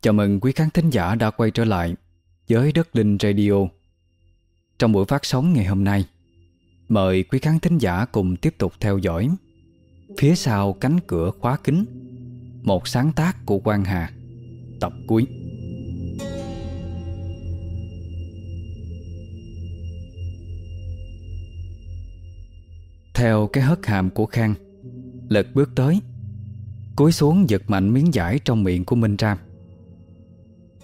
Chào mừng quý khán thính giả đã quay trở lại với Đất Linh Radio. Trong buổi phát sóng ngày hôm nay, mời quý khán thính giả cùng tiếp tục theo dõi Phía sau cánh cửa khóa kính, một sáng tác của Quang Hà, tập cuối. Theo cái hất hàm của Khang, Lật bước tới, cúi xuống giật mạnh miếng giải trong miệng của Minh Ram.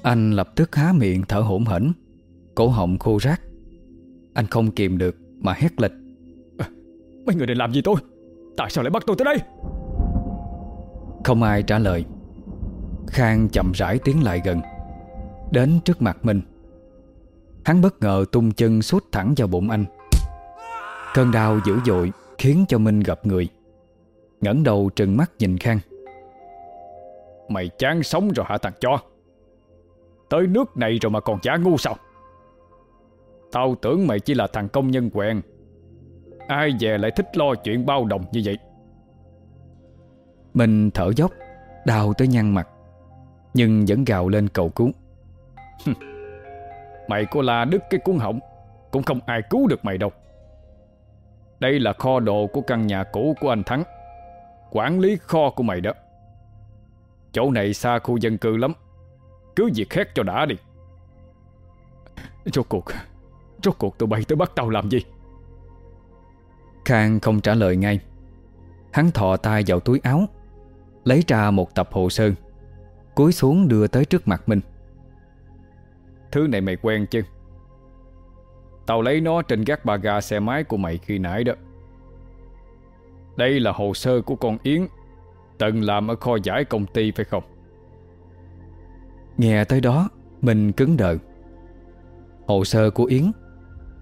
Anh lập tức há miệng thở hổn hển. Cổ họng khô rác Anh không kìm được mà hét lịch. À, Mấy người định làm gì tôi? Tại sao lại bắt tôi tới đây? Không ai trả lời. Khang chậm rãi tiến lại gần Đến trước mặt mình. Hắn bất ngờ tung chân suốt thẳng vào bụng anh. Cơn đau dữ dội Khiến cho Minh gặp người. Ngẩng đầu trừng mắt nhìn Khang. Mày chán sống rồi hả thằng cho Tới nước này rồi mà còn chả ngu sao? Tao tưởng mày chỉ là thằng công nhân quen Ai về lại thích lo chuyện bao đồng như vậy? Mình thở dốc Đau tới nhăn mặt Nhưng vẫn gào lên cầu cứu. Mày có la đứt cái cuốn họng Cũng không ai cứu được mày đâu. Đây là kho đồ của căn nhà cũ của anh Thắng Quản lý kho của mày đó. Chỗ này xa khu dân cư lắm cứ việc khét cho đã đi. Rốt cuộc Rốt cuộc tụi bay tới bắt tao làm gì? Khang không trả lời ngay. Hắn thọ tay vào túi áo Lấy ra một tập hồ sơ Cúi xuống đưa tới trước mặt mình. Thứ này mày quen chứ? Tao lấy nó trên gác ba ga xe máy của mày khi nãy đó. Đây là hồ sơ của con Yến Từng làm ở kho giải công ty phải không Nghe tới đó, Mình cứng đờ. Hồ sơ của Yến,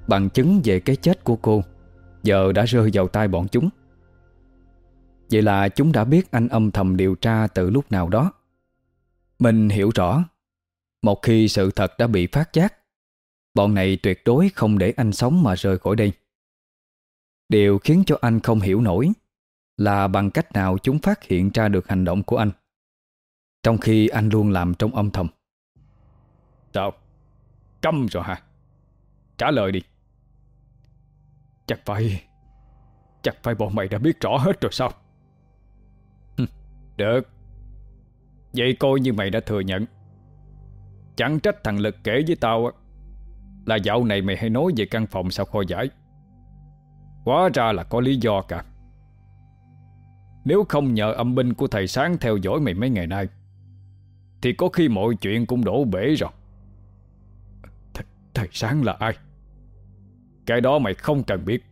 Bằng chứng về cái chết của cô, Giờ đã rơi vào tay bọn chúng. Vậy là chúng đã biết anh âm thầm điều tra từ lúc nào đó. Mình hiểu rõ, Một khi sự thật đã bị phát giác, Bọn này tuyệt đối không để anh sống mà rời khỏi đây. Điều khiến cho anh không hiểu nổi Là bằng cách nào chúng phát hiện ra được hành động của anh trong khi anh luôn làm trong âm thầm. Sao Câm rồi hả Trả lời đi. Chắc phải Chắc phải bọn mày đã biết rõ hết rồi sao? Được. Vậy coi như mày đã thừa nhận. Chẳng trách thằng Lực kể với tao Là dạo này mày hay nói về căn phòng sau kho giải. Quá ra là có lý do cả. Nếu không nhờ âm binh của thầy sáng theo dõi mày mấy ngày nay thì có khi mọi chuyện cũng đổ bể rồi. Th Thầy Sáng là ai? Cái đó mày không cần biết.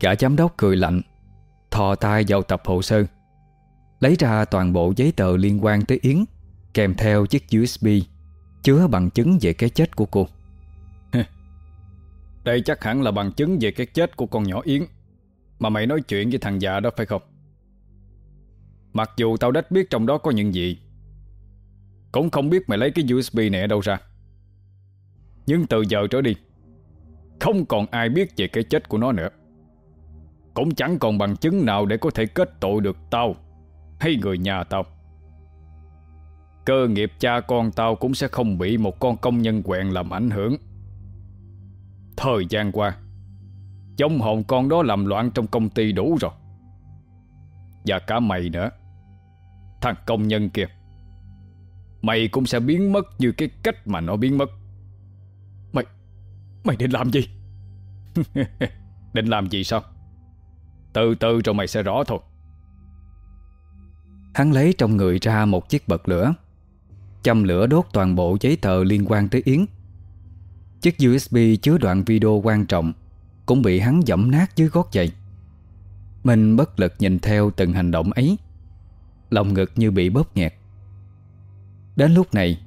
Gã giám đốc cười lạnh Thò tay vào tập hồ sơ. Lấy ra toàn bộ giấy tờ liên quan tới Yến Kèm theo chiếc USB Chứa bằng chứng về cái chết của cô. Đây chắc hẳn là bằng chứng về cái chết của con nhỏ Yến. Mà mày nói chuyện với thằng già đó phải không Mặc dù tao đách biết trong đó có những gì, Cũng không biết mày lấy cái USB này ở đâu ra. Nhưng từ giờ trở đi, Không còn ai biết về cái chết của nó nữa. Cũng chẳng còn bằng chứng nào để có thể kết tội được tao Hay người nhà tao. Cơ nghiệp cha con tao cũng sẽ không bị một con công nhân quẹn làm ảnh hưởng. Thời gian qua Trong hồn con đó làm loạn trong công ty đủ rồi. Và cả mày nữa. Thằng công nhân kia, Mày cũng sẽ biến mất như cái cách mà nó biến mất. Mày Mày định làm gì? Định làm gì sao? Từ từ rồi mày sẽ rõ thôi. Hắn lấy trong người ra một chiếc bật lửa. Châm lửa đốt toàn bộ giấy tờ liên quan tới Yến. Chiếc USB chứa đoạn video quan trọng Cũng bị hắn dẫm nát dưới gót giày. Mình bất lực nhìn theo từng hành động ấy. Lòng ngực như bị bóp nghẹt. Đến lúc này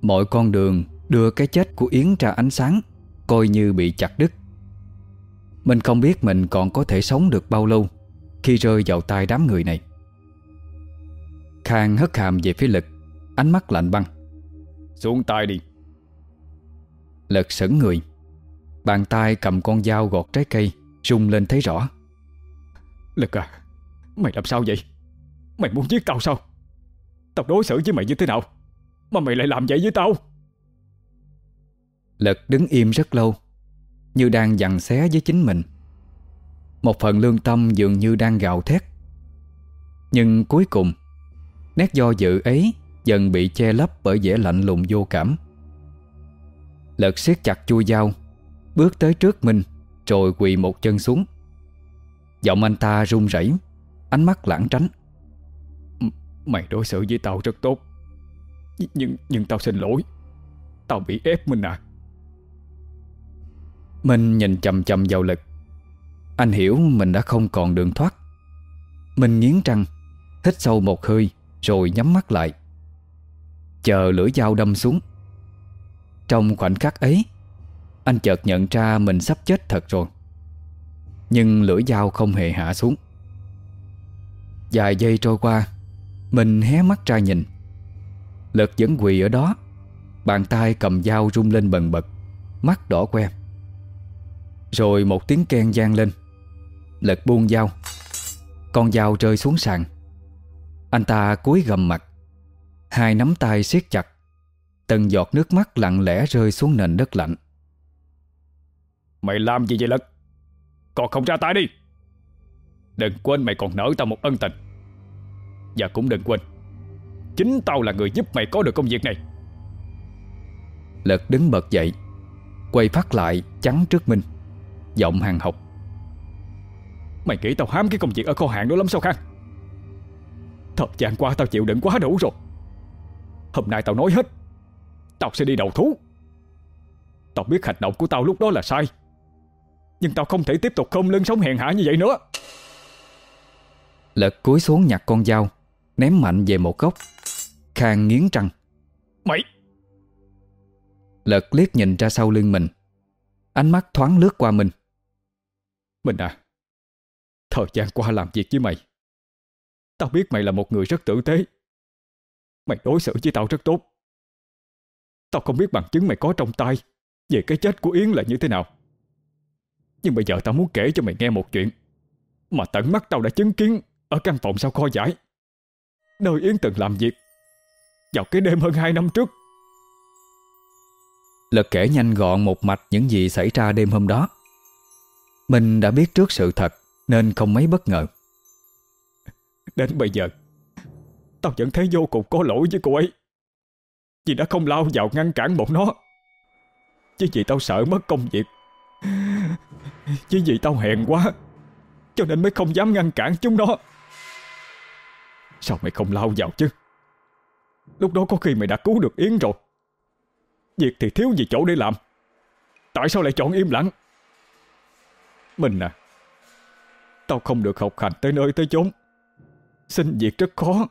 Mọi con đường đưa cái chết của Yến ra ánh sáng Coi như bị chặt đứt. Mình không biết mình còn có thể sống được bao lâu Khi rơi vào tay đám người này. Khang hất hàm về phía Lực Ánh mắt lạnh băng. Xuống tay đi. Lực sững người Bàn tay cầm con dao gọt trái cây Rung lên thấy rõ Lực à Mày làm sao vậy? Mày muốn giết tao sao? Tao đối xử với mày như thế nào Mà mày lại làm vậy với tao? Lực đứng im rất lâu, Như đang dằn xé với chính mình. Một phần lương tâm dường như đang gào thét. Nhưng cuối cùng, Nét do dự ấy Dần bị che lấp bởi vẻ lạnh lùng vô cảm. Lực siết chặt chui dao, Bước tới trước mình, Rồi quỳ một chân xuống. Giọng anh ta run rẩy, Ánh mắt lãng tránh. Mày đối xử với tao rất tốt. Nhưng nhưng tao xin lỗi. Tao bị ép Minh à. Minh nhìn chầm chầm vào lực. Anh hiểu mình đã không còn đường thoát. Minh nghiến răng, Hít sâu một hơi, Rồi nhắm mắt lại. Chờ lưỡi dao đâm xuống. Trong khoảnh khắc ấy, Anh chợt nhận ra mình sắp chết thật rồi. Nhưng lưỡi dao không hề hạ xuống. Vài giây trôi qua, Mình hé mắt ra nhìn. Lực vẫn quỳ ở đó, Bàn tay cầm dao rung lên bần bật, Mắt đỏ que. Rồi một tiếng ken gian lên. Lực buông dao, Con dao rơi xuống sàn. Anh ta cúi gầm mặt, Hai nắm tay siết chặt, Từng giọt nước mắt lặng lẽ rơi xuống nền đất lạnh. Mày làm gì vậy Lực còn không ra tay đi. Đừng quên mày còn nợ tao một ân tình. Và cũng đừng quên Chính tao là người giúp mày có được công việc này. Lật đứng bật dậy Quay phát lại chắn trước Minh Giọng hàng học. Mày nghĩ tao hám cái công việc ở kho hàng đó lắm sao Khang? Thời gian qua tao chịu đựng quá đủ rồi. Hôm nay tao nói hết Tao sẽ đi đầu thú. Tao biết hành động của tao lúc đó là sai Nhưng tao không thể tiếp tục không lưng sống hèn hạ như vậy nữa. Lật cúi xuống nhặt con dao Ném mạnh về một góc. Khang nghiến răng. Mày! Lật liếc nhìn ra sau lưng mình. Ánh mắt thoáng lướt qua mình. Mình à Thời gian qua làm việc với mày. Tao biết mày là một người rất tử tế. Mày đối xử với tao rất tốt. Tao không biết bằng chứng mày có trong tay Về cái chết của Yến là như thế nào Nhưng bây giờ tao muốn kể cho mày nghe một chuyện. Mà tận mắt tao đã chứng kiến Ở căn phòng sau kho giải. Nơi Yến từng làm việc. Vào cái đêm hơn 2 năm trước. Lật kể nhanh gọn một mạch những gì xảy ra đêm hôm đó. Mình đã biết trước sự thật Nên không mấy bất ngờ. Đến bây giờ Tao vẫn thấy vô cùng có lỗi với cô ấy. Vì đã không lao vào ngăn cản bọn nó. Chứ vì tao sợ mất công việc Chứ vì tao hèn quá. Cho nên mới không dám ngăn cản chúng nó. Sao mày không lao vào chứ? Lúc đó có khi mày đã cứu được Yến rồi. Việc thì thiếu gì chỗ để làm. Tại sao lại chọn im lặng? Mình à Tao không được học hành tới nơi tới chốn. Xin việc rất khó.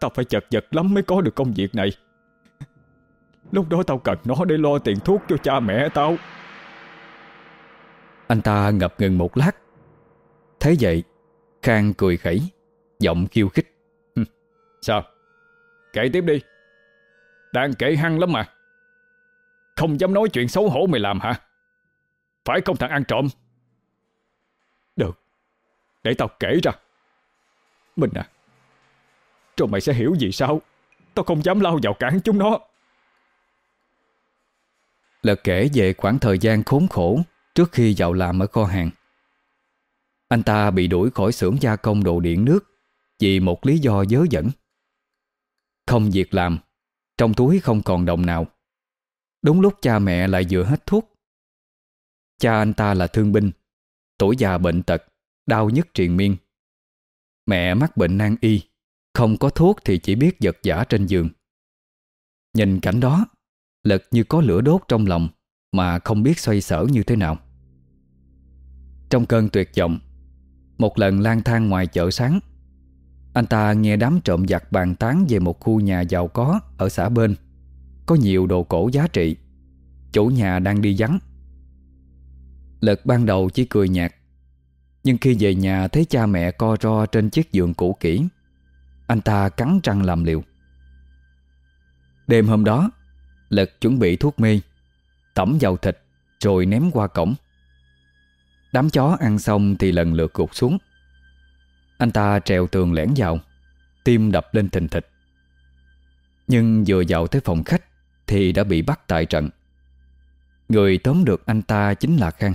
Tao phải chật vật lắm mới có được công việc này. Lúc đó tao cần nó để lo tiền thuốc cho cha mẹ tao. Anh ta ngập ngừng một lát. Thấy vậy Khang cười khẩy Giọng khiêu khích. Sao? Kể tiếp đi. Đang kể hăng lắm mà. Không dám nói chuyện xấu hổ mày làm hả? Phải không thằng ăn trộm? Được Để tao kể ra. Mình à Rồi mày sẽ hiểu vì sao Tao không dám lao vào cản chúng nó. Lật kể về khoảng thời gian khốn khổ Trước khi vào làm ở kho hàng. Anh ta bị đuổi khỏi xưởng gia công đồ điện nước Vì một lý do dớ dẫn Không việc làm, Trong túi không còn đồng nào. Đúng lúc cha mẹ lại vừa hết thuốc. Cha anh ta là thương binh, Tuổi già bệnh tật, Đau nhức triền miên. Mẹ mắc bệnh nan y, Không có thuốc thì chỉ biết giật giả trên giường. Nhìn cảnh đó, Lật như có lửa đốt trong lòng. Mà không biết xoay sở như thế nào. Trong cơn tuyệt vọng, Một lần lang thang ngoài chợ sáng, Anh ta nghe đám trộm giặc bàn tán Về một khu nhà giàu có Ở xã bên, Có nhiều đồ cổ giá trị. Chủ nhà đang đi vắng. Lực ban đầu chỉ cười nhạt, Nhưng khi về nhà thấy cha mẹ co ro Trên chiếc giường cũ kỹ, Anh ta cắn răng làm liều. Đêm hôm đó Lực chuẩn bị thuốc mê. Tẩm vào thịt, Rồi ném qua cổng. Đám chó ăn xong thì lần lượt gục xuống. Anh ta trèo tường lẻn vào, Tim đập lên thình thịch. Nhưng vừa vào tới phòng khách Thì đã bị bắt tại trận. Người tóm được anh ta chính là Khang.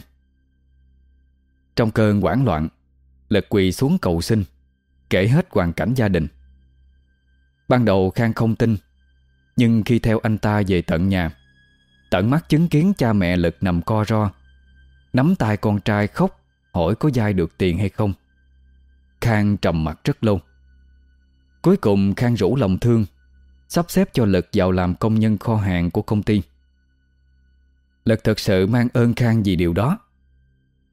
Trong cơn hoảng loạn Lực quỳ xuống cầu xin, Kể hết hoàn cảnh gia đình. Ban đầu Khang không tin, Nhưng khi theo anh ta về tận nhà Tận mắt chứng kiến cha mẹ Lực nằm co ro. Nắm tay con trai khóc, Hỏi có dai được tiền hay không. Khang trầm mặt rất lâu. Cuối cùng Khang rủ lòng thương, Sắp xếp cho Lực vào làm công nhân kho hàng của công ty. Lực thật sự mang ơn Khang vì điều đó.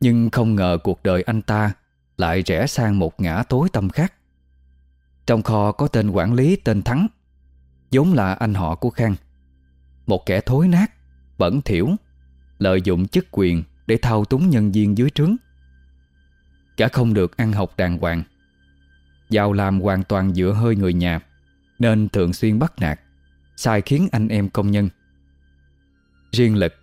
Nhưng không ngờ cuộc đời anh ta Lại rẽ sang một ngã tối tâm khác. Trong kho có tên quản lý tên Thắng, vốn là anh họ của Khang. Một kẻ thối nát Bẩn thiểu Lợi dụng chức quyền để thao túng nhân viên dưới trướng. Cả không được ăn học đàng hoàng. Giao làm hoàn toàn dựa hơi người nhà, Nên thường xuyên bắt nạt, Sai khiến anh em công nhân. Riêng lực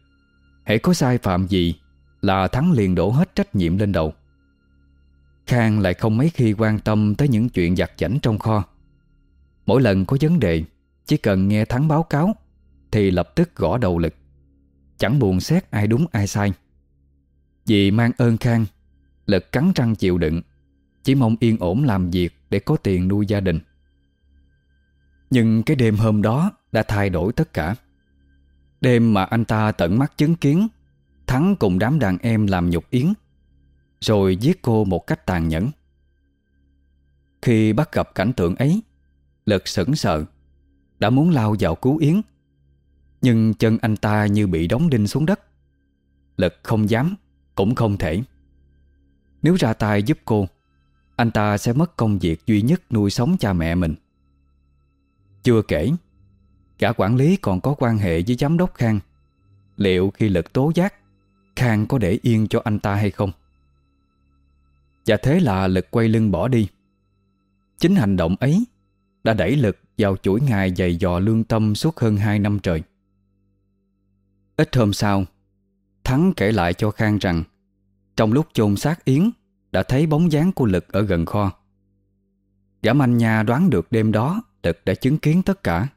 Hãy có sai phạm gì Là Thắng liền đổ hết trách nhiệm lên đầu. Khang lại không mấy khi quan tâm Tới những chuyện giặt giảnh trong kho. Mỗi lần có vấn đề, Chỉ cần nghe Thắng báo cáo, Thì lập tức gõ đầu lực. Chẳng buồn xét ai đúng ai sai. Vì mang ơn Khang, Lực cắn răng chịu đựng, Chỉ mong yên ổn làm việc Để có tiền nuôi gia đình. Nhưng cái đêm hôm đó Đã thay đổi tất cả. Đêm mà anh ta tận mắt chứng kiến, Thắng cùng đám đàn em làm nhục Yến, Rồi giết cô một cách tàn nhẫn. Khi bắt gặp cảnh tượng ấy, Lực sững sờ, Đã muốn lao vào cứu Yến. Nhưng chân anh ta như bị đóng đinh xuống đất. Lực không dám, Cũng không thể. Nếu ra tay giúp cô, Anh ta sẽ mất công việc duy nhất nuôi sống cha mẹ mình. Chưa kể, Cả quản lý còn có quan hệ với giám đốc Khang. Liệu khi lực tố giác, Khang có để yên cho anh ta hay không? Và thế là lực quay lưng bỏ đi. Chính hành động ấy Đã đẩy lực vào chuỗi ngày dày dò lương tâm suốt hơn 2 năm trời. Ít hôm sau, Thắng kể lại cho Khang rằng, Trong lúc chôn xác Yến, Đã thấy bóng dáng của lực ở gần kho. Gã manh nha đoán được đêm đó Lực đã chứng kiến tất cả,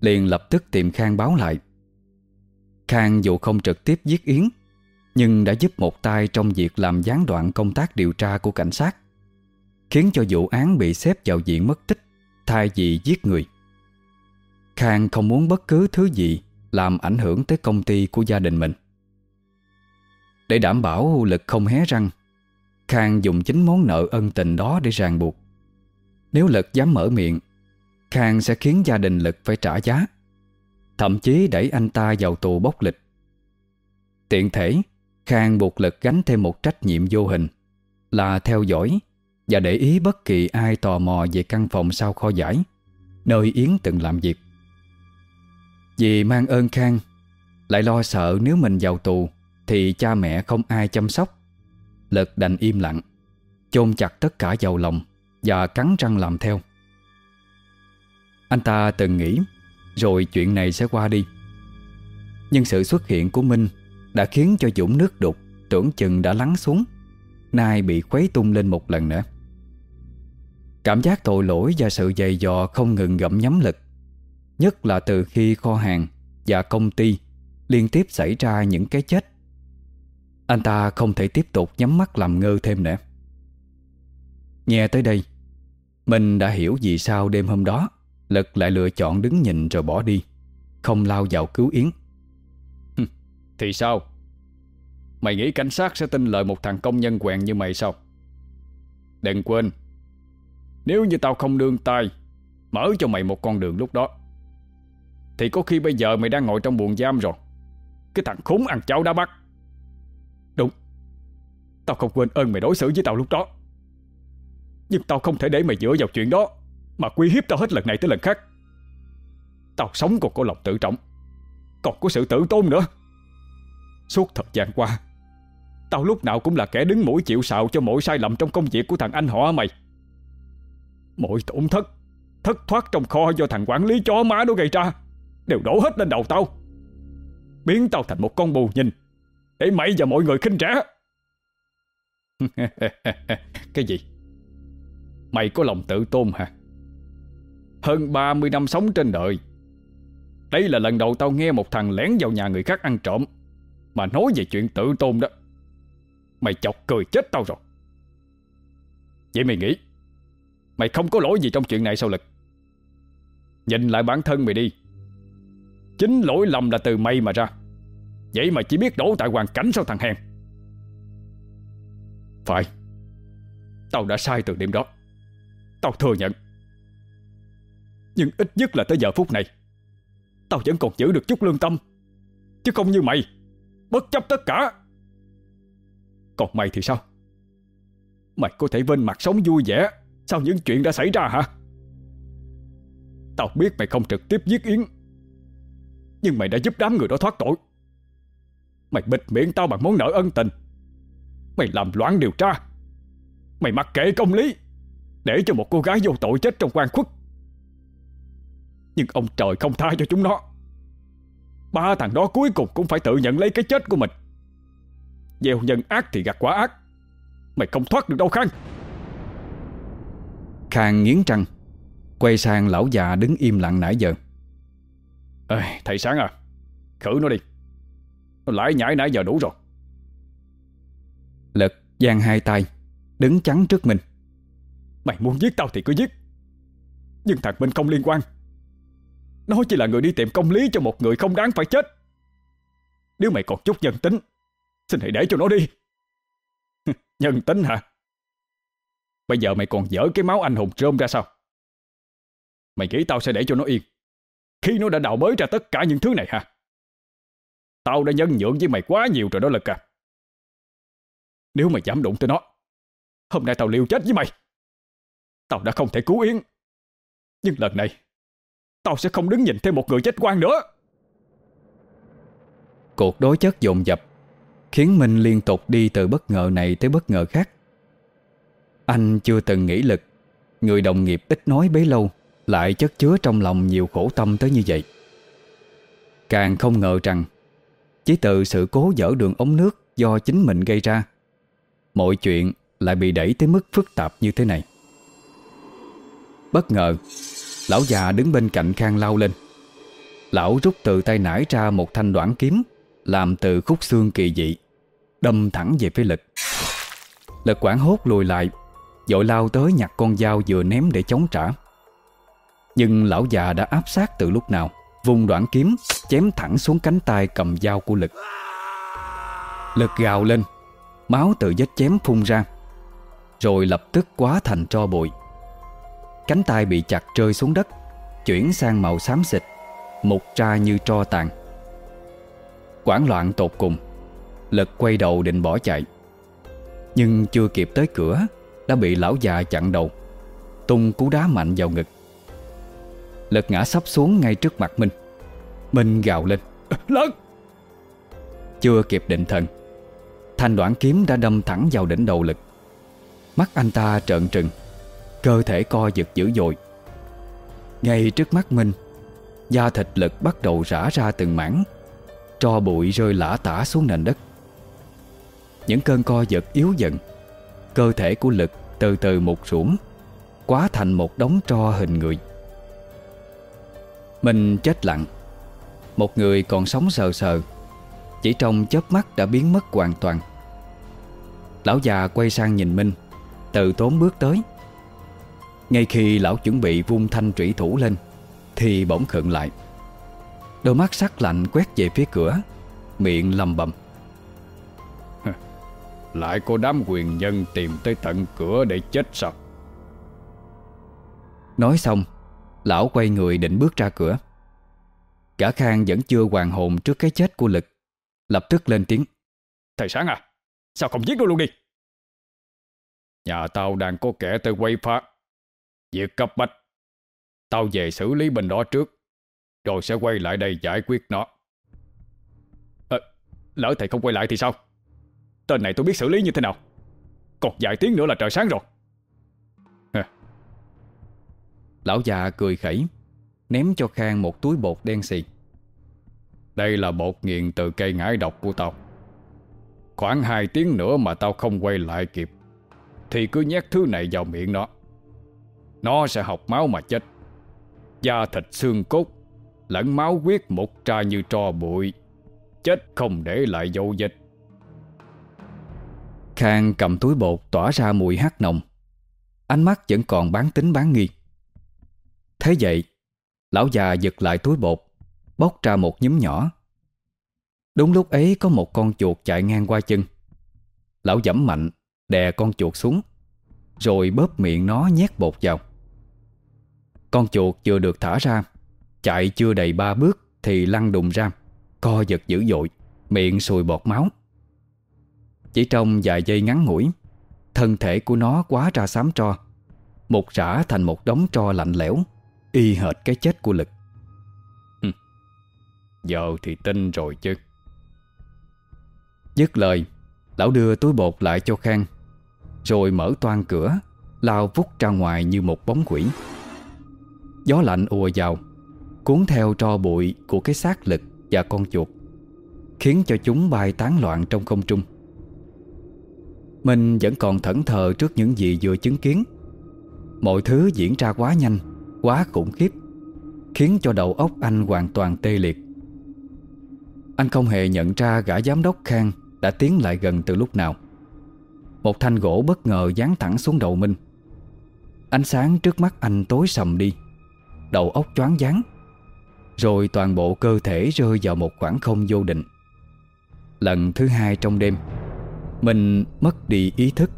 Liền lập tức tìm Khang báo lại. Khang dù không trực tiếp giết Yến, Nhưng đã giúp một tay trong việc làm gián đoạn công tác điều tra của cảnh sát, Khiến cho vụ án bị xếp vào diện mất tích Thay vì giết người. Khang không muốn bất cứ thứ gì làm ảnh hưởng tới công ty của gia đình mình. Để đảm bảo lực không hé răng, Khang dùng chính món nợ ân tình đó để ràng buộc. Nếu lực dám mở miệng, Khang sẽ khiến gia đình Lực phải trả giá, Thậm chí đẩy anh ta vào tù bốc lịch. Tiện thể, Khang buộc Lực gánh thêm một trách nhiệm vô hình Là theo dõi Và để ý bất kỳ ai tò mò về căn phòng sau kho giải, Nơi Yến từng làm việc. Vì mang ơn Khang, Lại lo sợ nếu mình vào tù Thì cha mẹ không ai chăm sóc. Lực đành im lặng, Chôn chặt tất cả vào lòng Và cắn răng làm theo. Anh ta từng nghĩ, Rồi chuyện này sẽ qua đi. Nhưng sự xuất hiện của Minh Đã khiến cho dũng nước đục, Tưởng chừng đã lắng xuống, Nay bị khuấy tung lên một lần nữa. Cảm giác tội lỗi và sự dày dò không ngừng gặm nhắm lực Nhất là từ khi kho hàng và công ty liên tiếp xảy ra những cái chết. Anh ta không thể tiếp tục nhắm mắt làm ngơ thêm nữa. Nghe tới đây, Mình đã hiểu vì sao đêm hôm đó Lực lại lựa chọn đứng nhìn rồi bỏ đi, Không lao vào cứu Yến. Thì sao? Mày nghĩ cảnh sát sẽ tin lời một thằng công nhân quèn như mày sao? Đừng quên, Nếu như tao không đương tay Mở cho mày một con đường lúc đó. Thì có khi bây giờ mày đang ngồi trong buồng giam rồi. Cái thằng khốn ăn cháo đã bắt Đúng. Tao không quên ơn mày đối xử với tao lúc đó. Nhưng tao không thể để mày dựa vào chuyện đó, mà quy hiếp tao hết lần này tới lần khác. Tao sống còn có lòng tự trọng, Còn có sự tự tôn nữa. Suốt thời gian qua, Tao lúc nào cũng là kẻ đứng mũi chịu sào Cho mỗi sai lầm trong công việc của thằng anh họ mày. Mỗi tổn thất Thất thoát trong kho do thằng quản lý chó má nó gây ra Đều đổ hết lên đầu tao. Biến tao thành một con bù nhìn, Để mày và mọi người khinh rẻ Cái gì? Mày có lòng tự tôn hả? Hơn 30 năm sống trên đời. Đây là lần đầu tao nghe một thằng lén vào nhà người khác ăn trộm, Mà nói về chuyện tự tôn đó. Mày chọc cười chết tao rồi. Vậy mày nghĩ, Mày không có lỗi gì trong chuyện này sao Lực? Nhìn lại bản thân mày đi. Chính lỗi lầm là từ mày mà ra. Vậy mà chỉ biết đổ tại hoàn cảnh sao thằng hèn. Phải. Tao đã sai từ đêm đó. Tao thừa nhận. Nhưng ít nhất là tới giờ phút này, Tao vẫn còn giữ được chút lương tâm. Chứ không như mày. Bất chấp tất cả. Còn mày thì sao? Mày có thể vinh mặt sống vui vẻ Sau những chuyện đã xảy ra hả? Tao biết mày không trực tiếp giết Yến. Nhưng mày đã giúp đám người đó thoát tội. Mày bịt miệng tao bằng món nợ ân tình. Mày làm loạn điều tra. Mày mặc kệ công lý. Để cho một cô gái vô tội chết trong quan khuất. Nhưng ông trời không tha cho chúng nó. Ba thằng đó cuối cùng cũng phải tự nhận lấy cái chết của mình. Gieo nhân ác thì gặt quả ác. Mày không thoát được đâu Khang. Khang nghiến răng, Quay sang lão già đứng im lặng nãy giờ. Ê, Thầy Sáng à Khử nó đi. Nó lãi nhãi nãy giờ đủ rồi. Lực giang hai tay Đứng chắn trước mình. Mày muốn giết tao thì cứ giết. Nhưng thằng Minh không liên quan Nó chỉ là người đi tìm công lý cho một người không đáng phải chết. Nếu mày còn chút nhân tính Xin hãy để cho nó đi. Nhân tính hả? Bây giờ mày còn dở cái máu anh hùng rơm ra sao? Mày nghĩ tao sẽ để cho nó yên khi nó đã đào bới ra tất cả những thứ này hả? Tao đã nhân nhượng với mày quá nhiều rồi đó, Lực à. Nếu mày dám đụng tới nó, Hôm nay tao liều chết với mày. Tao đã không thể cứu Yến. Nhưng lần này, Tao sẽ không đứng nhìn thêm một người chết quan nữa. Cuộc đối chất dồn dập Khiến Minh liên tục đi từ bất ngờ này tới bất ngờ khác. Anh chưa từng nghĩ lực, Người đồng nghiệp ít nói bấy lâu lại chất chứa trong lòng nhiều khổ tâm tới như vậy. Càng không ngờ rằng, Chỉ từ sự cố dở đường ống nước Do chính mình gây ra, Mọi chuyện lại bị đẩy tới mức phức tạp như thế này. Bất ngờ, Lão già đứng bên cạnh Khang lao lên. Lão rút từ tay nải ra một thanh đoạn kiếm, Làm từ khúc xương kỳ dị, Đâm thẳng về phía lực. Lực quảng hốt lùi lại, Dội lao tới nhặt con dao vừa ném để chống trả. Nhưng lão già đã áp sát từ lúc nào, Vùng đoạn kiếm Chém thẳng xuống cánh tay cầm dao của lực. Lực gào lên, Máu từ vết chém phun ra, Rồi lập tức quá thành tro bụi. Cánh tay bị chặt rơi xuống đất, Chuyển sang màu xám xịt, Mục ra như tro tàn. Quảng loạn tột cùng, Lực quay đầu định bỏ chạy. Nhưng chưa kịp tới cửa, Đã bị lão già chặn đầu, Tung cú đá mạnh vào ngực. Lực ngã sắp xuống ngay trước mặt Minh Minh gào lên Lực Chưa kịp định thần, Thanh đoạn kiếm đã đâm thẳng vào đỉnh đầu lực. Mắt anh ta trợn trừng, Cơ thể co giật dữ dội. Ngay trước mắt Minh Da thịt lực bắt đầu rã ra từng mảng cho bụi rơi lả tả xuống nền đất. Những cơn co giật yếu dần, Cơ thể của lực từ từ một rũm Quá thành một đống tro hình người. Minh chết lặng. Một người còn sống sờ sờ Chỉ trong chớp mắt đã biến mất hoàn toàn. Lão già quay sang nhìn Minh Từ tốn bước tới. Ngay khi lão chuẩn bị vung thanh trủy thủ lên Thì bỗng khựng lại. Đôi mắt sắc lạnh quét về phía cửa Miệng lầm bầm. Lại có đám quyền nhân tìm tới tận cửa để chết sao? Nói xong Lão quay người định bước ra cửa. Cả Khang vẫn chưa hoàn hồn trước cái chết của Lực. Lập tức lên tiếng. Thầy Sáng à Sao không giết nó luôn đi? Nhà tao đang có kẻ tới quay phá. Việc cấp bách. Tao về xử lý bên đó trước Rồi sẽ quay lại đây giải quyết nó. À, Lỡ thầy không quay lại thì sao? Tên này tôi biết xử lý như thế nào. Còn vài tiếng nữa là trời sáng rồi. Lão già cười khẩy, Ném cho Khang một túi bột đen xì. Đây là bột nghiền từ cây ngải độc của tao. Khoảng 2 tiếng nữa mà tao không quay lại kịp, Thì cứ nhét thứ này vào miệng nó. Nó sẽ học máu mà chết. Da thịt xương cốt, Lẫn máu huyết một tra như tro bụi, Chết không để lại dấu vết. Khang cầm túi bột tỏa ra mùi hắc nồng. Ánh mắt vẫn còn bán tính bán nghi. Thế vậy, Lão già giật lại túi bột, Bóc ra một nhúm nhỏ. Đúng lúc ấy có một con chuột chạy ngang qua chân. Lão dẫm mạnh, Đè con chuột xuống, Rồi bóp miệng nó nhét bột vào. Con chuột vừa được thả ra, Chạy chưa đầy ba bước Thì lăn đùng ra, Co giật dữ dội, Miệng sùi bọt máu. Chỉ trong vài giây ngắn ngủi, Thân thể của nó quá ra xám tro Một rã thành một đống tro lạnh lẽo. Y hệt cái chết của lực. Giờ thì tin rồi chứ. Dứt lời, Lão đưa túi bột lại cho Khang, Rồi mở toan cửa, Lao vút ra ngoài như một bóng quỷ. Gió lạnh ùa vào, Cuốn theo tro bụi của cái xác lực và con chuột, Khiến cho chúng bay tán loạn trong không trung. Mình vẫn còn thẫn thờ trước những gì vừa chứng kiến. Mọi thứ diễn ra quá nhanh Quá khủng khiếp, Khiến cho đầu óc anh hoàn toàn tê liệt. Anh không hề nhận ra gã giám đốc Khang Đã tiến lại gần từ lúc nào. Một thanh gỗ bất ngờ giáng thẳng xuống đầu Minh Ánh sáng trước mắt anh tối sầm đi, Đầu óc choáng váng, Rồi toàn bộ cơ thể rơi vào một khoảng không vô định. Lần thứ hai trong đêm, Mình mất đi ý thức.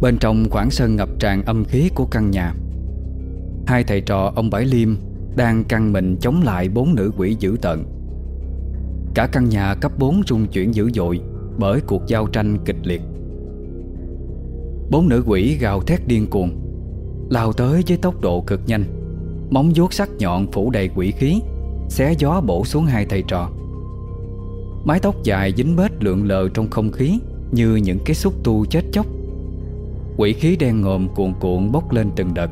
Bên trong khoảng sân ngập tràn âm khí của căn nhà. Hai thầy trò ông Bảy Liêm Đang căng mình chống lại bốn nữ quỷ dữ tợn. Cả căn nhà cấp 4 rung chuyển dữ dội Bởi cuộc giao tranh kịch liệt. Bốn nữ quỷ gào thét điên cuồng, Lao tới với tốc độ cực nhanh, Móng vuốt sắc nhọn phủ đầy quỷ khí, Xé gió bổ xuống hai thầy trò. Mái tóc dài dính bết lượn lờ trong không khí Như những cái xúc tu chết chóc. Quỷ khí đen ngòm cuồn cuộn bốc lên từng đợt.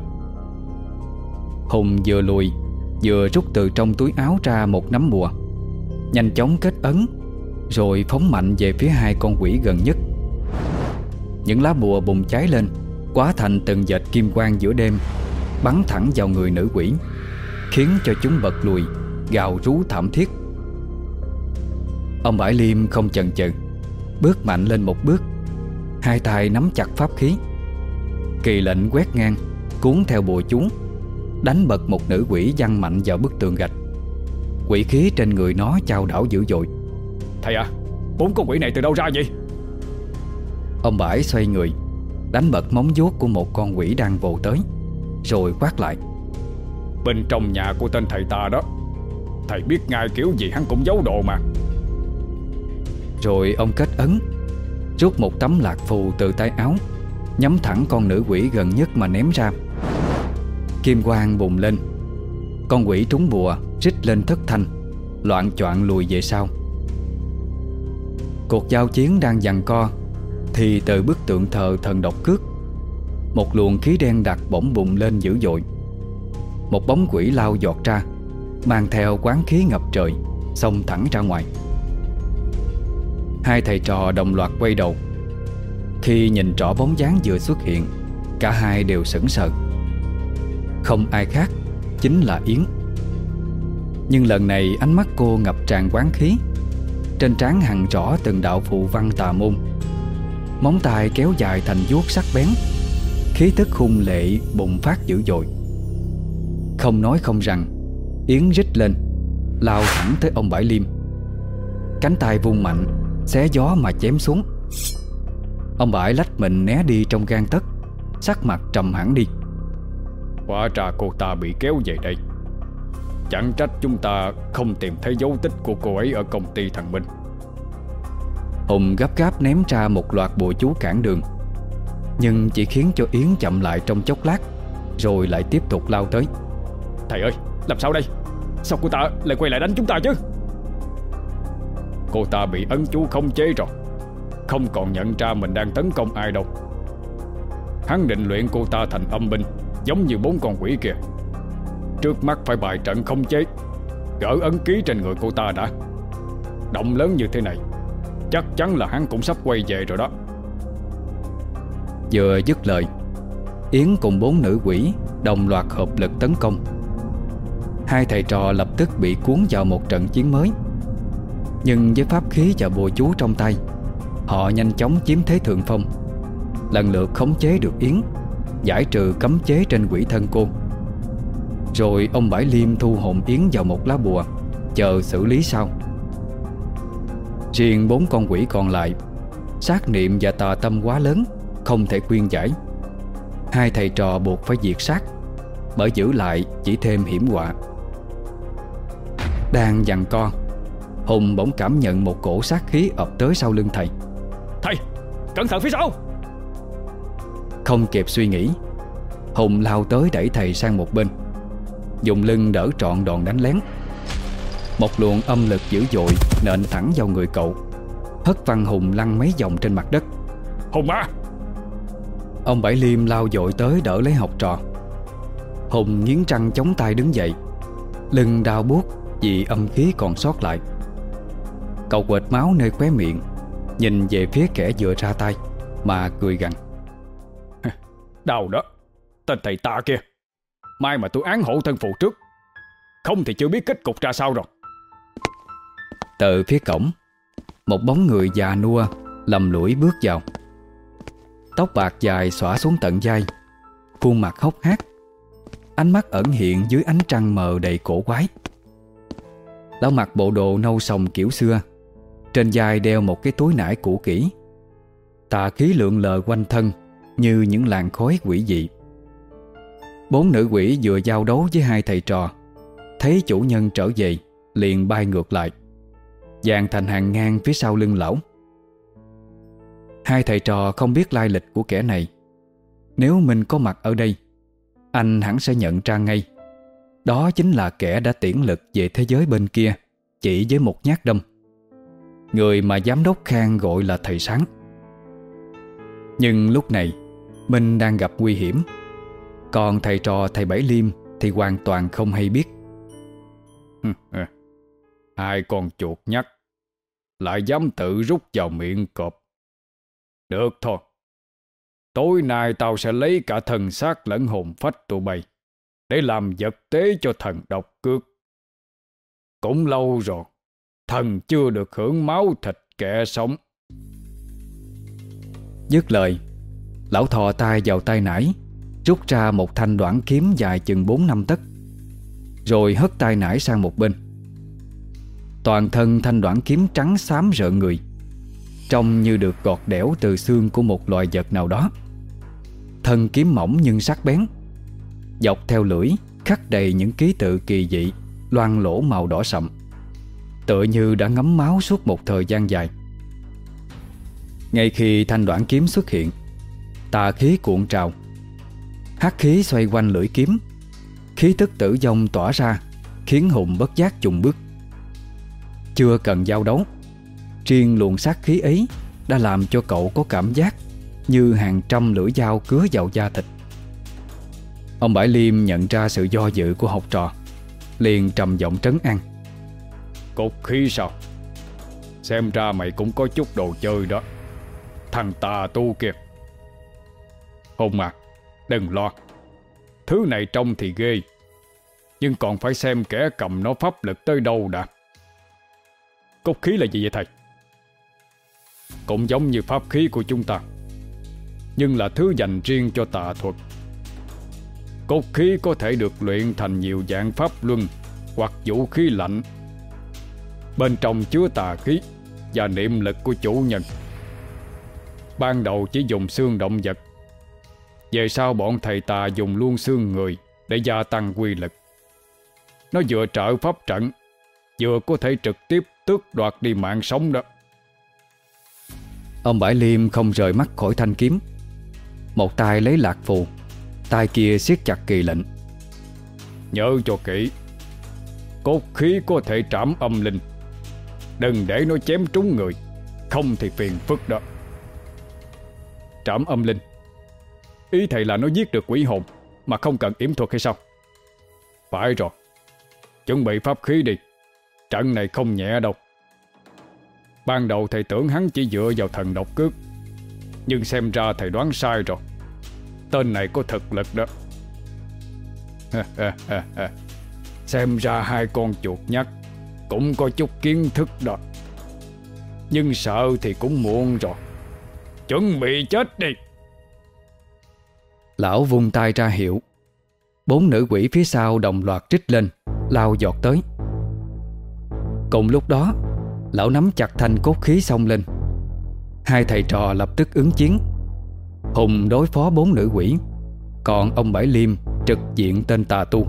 Hùng vừa lùi, Vừa rút từ trong túi áo ra một nắm bùa Nhanh chóng kết ấn, Rồi phóng mạnh về phía hai con quỷ gần nhất. Những lá bùa bùng cháy lên, Quá thành từng dệt kim quang giữa đêm, Bắn thẳng vào người nữ quỷ, Khiến cho chúng bật lùi, Gào rú thảm thiết. Ông Bãi Liêm không chần chừ, Bước mạnh lên một bước, Hai tay nắm chặt pháp khí. Kỳ lệnh quét ngang Cuốn theo bùa chú Đánh bật một nữ quỷ văng mạnh vào bức tường gạch. Quỷ khí trên người nó trao đảo dữ dội. Thầy à Bốn con quỷ này từ đâu ra vậy? Ông Bãi xoay người Đánh bật móng vuốt của một con quỷ đang vồ tới Rồi quát lại. Bên trong nhà của tên thầy ta đó Thầy biết ngay kiểu gì hắn cũng giấu đồ mà. Rồi ông kết ấn Rút một tấm lạc phù từ tay áo Nhắm thẳng con nữ quỷ gần nhất mà ném ra. Kim quang bùng lên. Con quỷ trúng bùa, Rít lên thất thanh, Loạn choạng lùi về sau. Cuộc giao chiến đang giằng co, Thì từ bức tượng thờ thần độc cước, Một luồng khí đen đặc bỗng bùng lên dữ dội. Một bóng quỷ lao giọt ra, Mang theo quán khí ngập trời, Xông thẳng ra ngoài. Hai thầy trò đồng loạt quay đầu khi nhìn rõ bóng dáng vừa xuất hiện, Cả hai đều sững sờ. Không ai khác, Chính là Yến. Nhưng lần này ánh mắt cô ngập tràn quán khí. Trên trán hằn rõ từng đạo phụ văn tà môn. Móng tay kéo dài thành vuốt sắc bén. Khí tức hung lệ bùng phát dữ dội. Không nói không rằng, Yến rít lên, Lao thẳng tới ông Bãi Liêm. Cánh tay vung mạnh, Xé gió mà chém xuống. Ông Bãi lách mình né đi trong gan tấc Sắc mặt trầm hẳn đi. Quả ra cô ta bị kéo về đây. Chẳng trách chúng ta không tìm thấy dấu tích của cô ấy ở công ty thằng Minh. Hùng gấp gáp ném ra một loạt bùa chú cản đường Nhưng chỉ khiến cho Yến chậm lại trong chốc lát Rồi lại tiếp tục lao tới. Thầy ơi làm sao đây? Sao cô ta lại quay lại đánh chúng ta chứ? Cô ta bị ấn chú không chế rồi không còn nhận ra mình đang tấn công ai đâu. Hắn định luyện cô ta thành âm binh, Giống như bốn con quỷ kìa. Trước mắt phải bài trận không chế, Gỡ ấn ký trên người cô ta đã. Động lớn như thế này, Chắc chắn là hắn cũng sắp quay về rồi đó. Vừa dứt lời, Yến cùng bốn nữ quỷ Đồng loạt hợp lực tấn công. Hai thầy trò lập tức bị cuốn vào một trận chiến mới. Nhưng với pháp khí và bùa chú trong tay Họ nhanh chóng chiếm thế thượng phong. Lần lượt khống chế được Yến, Giải trừ cấm chế trên quỷ thân cô. Rồi ông Bãi Liêm thu hồn Yến vào một lá bùa, Chờ xử lý sau. Riêng bốn con quỷ còn lại, Sát niệm và tà tâm quá lớn, Không thể khuyên giải. Hai thầy trò buộc phải diệt sát, Bởi giữ lại chỉ thêm hiểm họa. Đang dằn con Hùng bỗng cảm nhận một cổ sát khí ập tới sau lưng thầy. Thầy, cẩn thận phía sau. Không kịp suy nghĩ Hùng lao tới đẩy thầy sang một bên. Dùng lưng đỡ trọn đòn đánh lén. Một luồng âm lực dữ dội Nện thẳng vào người cậu. Hất văn Hùng lăn mấy vòng trên mặt đất. Hùng à! Ông Bảy Liêm lao dội tới đỡ lấy học trò. Hùng nghiến răng chống tay đứng dậy. Lưng đau buốt vì âm khí còn sót lại. Cậu quệt máu nơi khóe miệng Nhìn về phía kẻ vừa ra tay Mà cười gằn. Đau đó Tên thầy ta kia. Mai mà tôi án hộ thân phụ trước Không thì chưa biết kết cục ra sao rồi. Từ phía cổng Một bóng người già nua Lầm lũi bước vào. Tóc bạc dài xõa xuống tận vai Khuôn mặt hốc hác Ánh mắt ẩn hiện dưới ánh trăng mờ đầy cổ quái. Lão mặc bộ đồ nâu sòng kiểu xưa trên vai đeo một cái túi nải cũ kỹ. Tà khí lượng lờ quanh thân Như những làn khói quỷ dị. Bốn nữ quỷ vừa giao đấu với hai thầy trò, Thấy chủ nhân trở về Liền bay ngược lại, Dàn thành hàng ngang phía sau lưng lão. Hai thầy trò không biết lai lịch của kẻ này. Nếu mình có mặt ở đây, Anh hẳn sẽ nhận ra ngay. Đó chính là kẻ đã tiễn lực về thế giới bên kia, Chỉ với một nhát đâm. Người mà giám đốc Khang gọi là thầy sáng Nhưng lúc này Minh đang gặp nguy hiểm Còn thầy trò thầy Bảy Liêm Thì hoàn toàn không hay biết Hai con chuột nhắt Lại dám tự rút vào miệng cọp được thôi. Tối nay tao sẽ lấy cả thần xác lẫn hồn phách tụi bay để làm vật tế cho thần độc cước. Cũng lâu rồi, thần chưa được hưởng máu thịt kẻ sống. Dứt lời, lão thò tay vào tay nải, rút ra một thanh đoạn kiếm dài chừng 4 năm tấc, rồi hất tay nải sang một bên. Toàn thân thanh đoạn kiếm trắng xám rợn người Trông như được gọt đẽo từ xương của một loài vật nào đó Thân kiếm mỏng nhưng sắc bén Dọc theo lưỡi khắc đầy những ký tự kỳ dị loang lỗ màu đỏ sậm Tựa như đã ngấm máu suốt một thời gian dài. Ngay khi thanh đoạn kiếm xuất hiện, Tà khí cuộn trào. Hắc khí xoay quanh lưỡi kiếm. Khí tức tử vong tỏa ra, Khiến Hùng bất giác chùng bước. Chưa cần giao đấu, Riêng luồng sát khí ấy Đã làm cho cậu có cảm giác Như hàng trăm lưỡi dao cứa vào da thịt. Ông Bãi Liêm nhận ra sự do dự của học trò, Liền trầm giọng trấn an cốt khí sao? Xem ra mày cũng có chút đồ chơi đó. Thằng tà tu kìa Hùng à Đừng lo. Thứ này trông thì ghê. Nhưng còn phải xem kẻ cầm nó pháp lực tới đâu đã. Cốt khí là gì vậy thầy? Cũng giống như pháp khí của chúng ta. Nhưng là thứ dành riêng cho tà thuật. Cốt khí có thể được luyện thành nhiều dạng pháp luân Hoặc vũ khí lạnh. Bên trong chứa tà khí Và niệm lực của chủ nhân. Ban đầu chỉ dùng xương động vật. Về sau bọn thầy tà dùng luôn xương người Để gia tăng quy lực. Nó vừa trợ pháp trận Vừa có thể trực tiếp tước đoạt đi mạng sống đó. Ông Bãi Liêm không rời mắt khỏi thanh kiếm. Một tay lấy lạc phù tay kia siết chặt kỳ lệnh. Nhớ cho kỹ Cốt khí có thể trảm âm linh Đừng để nó chém trúng người. Không thì phiền phức đó. Trảm âm linh. Ý thầy là nó giết được quỷ hồn, Mà không cần yểm thuật hay sao? Phải rồi. Chuẩn bị pháp khí đi. Trận này không nhẹ đâu. Ban đầu thầy tưởng hắn chỉ dựa vào thần độc cước. Nhưng xem ra thầy đoán sai rồi. Tên này có thực lực đó. Xem ra hai con chuột nhắt. Cũng có chút kiến thức đó. Nhưng sợ thì cũng muộn rồi. Chuẩn bị chết đi. Lão vung tay ra hiệu. Bốn nữ quỷ phía sau đồng loạt trích lên, Lao giọt tới. Cùng lúc đó, Lão nắm chặt thanh cốt khí xông lên. Hai thầy trò lập tức ứng chiến. Hùng đối phó bốn nữ quỷ, Còn ông Bảy Liêm trực diện tên tà tu.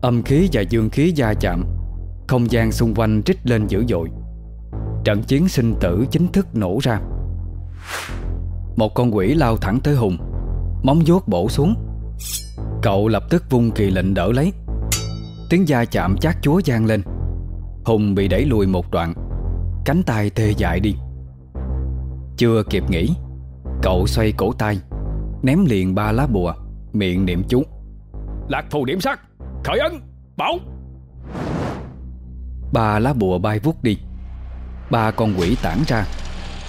Âm khí và dương khí gia chạm, Không gian xung quanh trích lên dữ dội. Trận chiến sinh tử chính thức nổ ra. Một con quỷ lao thẳng tới Hùng, Móng vuốt bổ xuống. Cậu lập tức vung kỳ lệnh đỡ lấy. Tiếng da chạm chát chúa gian lên. Hùng bị đẩy lùi một đoạn, Cánh tay tê dại đi. Chưa kịp nghĩ, Cậu xoay cổ tay, Ném liền ba lá bùa, Miệng niệm chú. Lạc phù điểm sắc Khởi ấn Bảo. Ba lá bùa bay vút đi. Ba con quỷ tản ra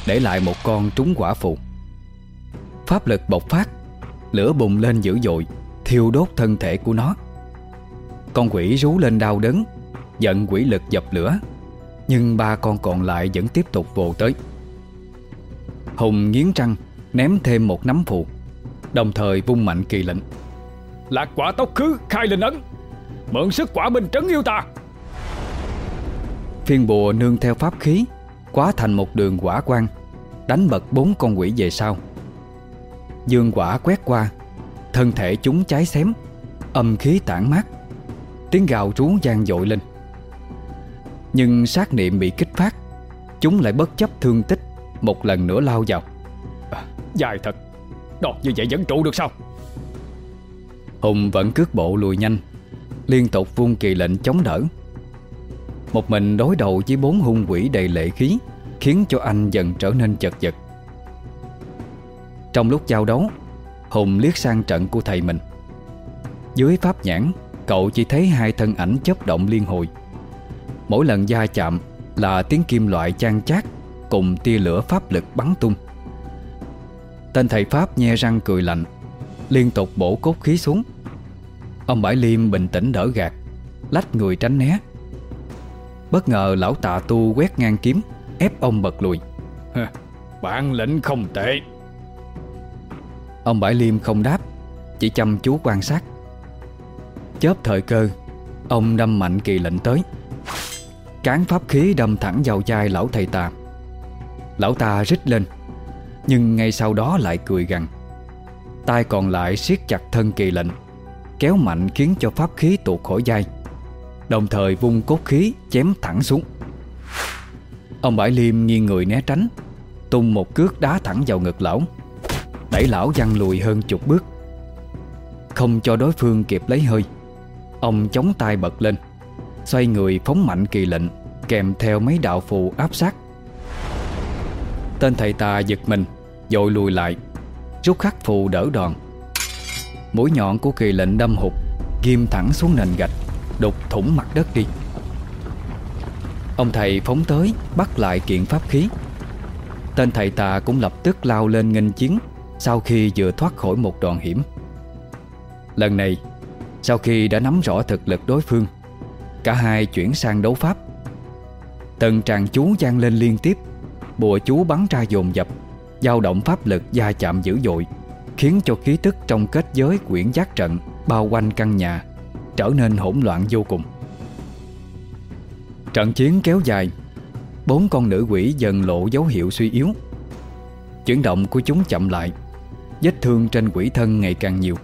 Để lại một con trúng quả phù Pháp lực bộc phát Lửa bùng lên dữ dội Thiêu đốt thân thể của nó. Con quỷ rú lên đau đớn Giận quỷ lực dập lửa Nhưng ba con còn lại vẫn tiếp tục vồ tới. Hùng nghiến răng Ném thêm một nắm phụ Đồng thời vung mạnh kỳ lệnh. Lạc quả tốc khứ khai linh ấn Mượn sức quả minh trấn yêu ta. Phiên bùa nương theo pháp khí Quá thành một đường quả quang Đánh bật bốn con quỷ về sau. Dương quả quét qua Thân thể chúng cháy xém Âm khí tản mát Tiếng gào rú gian dội lên. Nhưng sát niệm bị kích phát Chúng lại bất chấp thương tích Một lần nữa lao vào. À, Dài thật Đọt như vậy vẫn trụ được sao? Hùng vẫn cước bộ lùi nhanh Liên tục vung kỳ lệnh chống đỡ. Một mình đối đầu với bốn hung quỷ đầy lệ khí, Khiến cho anh dần trở nên chật vật. Trong lúc giao đấu, Hùng liếc sang trận của thầy mình. Dưới pháp nhãn, Cậu chỉ thấy hai thân ảnh chấp động liên hồi. Mỗi lần da chạm Là tiếng kim loại chan chát Cùng tia lửa pháp lực bắn tung. Tên thầy Pháp nhe răng cười lạnh, Liên tục bổ cốt khí xuống. Ông Bãi Liêm bình tĩnh đỡ gạt Lách người tránh né. Bất ngờ lão tạ tu quét ngang kiếm Ép ông bật lùi. Bản lĩnh không tệ. Ông Bãi Liêm không đáp Chỉ chăm chú quan sát. Chớp thời cơ Ông đâm mạnh kỳ lệnh tới. Cán pháp khí đâm thẳng vào chai lão thầy tà. Lão ta rít lên Nhưng ngay sau đó lại cười gằn. Tay còn lại siết chặt thân kỳ lệnh Kéo mạnh khiến cho pháp khí tuột khỏi dai Đồng thời vung cốt khí chém thẳng xuống. Ông Bãi Liêm nghiêng người né tránh, Tung một cước đá thẳng vào ngực lão. Đẩy lão văng lùi hơn chục bước. Không cho đối phương kịp lấy hơi, Ông chống tay bật lên, Xoay người phóng mạnh kỳ lệnh, Kèm theo mấy đạo phù áp sát. Tên thầy tà giật mình, Dội lùi lại, Rút khắc phù đỡ đòn. Mũi nhọn của kỳ lệnh đâm hụt, Ghim thẳng xuống nền gạch, Đục thủng mặt đất đi. Ông thầy phóng tới, Bắt lại kiện pháp khí. Tên thầy tà cũng lập tức lao lên nghênh chiến, Sau khi vừa thoát khỏi một đòn hiểm. Lần này, Sau khi đã nắm rõ thực lực đối phương, Cả hai chuyển sang đấu pháp. Từng tràng chú gian lên liên tiếp, Bùa chú bắn ra dồn dập, dao động pháp lực gia chạm dữ dội. Khiến cho khí tức trong kết giới quyển giác trận Bao quanh căn nhà Trở nên hỗn loạn vô cùng. Trận chiến kéo dài, Bốn con nữ quỷ dần lộ dấu hiệu suy yếu. Chuyển động của chúng chậm lại, Vết thương trên quỷ thân ngày càng nhiều.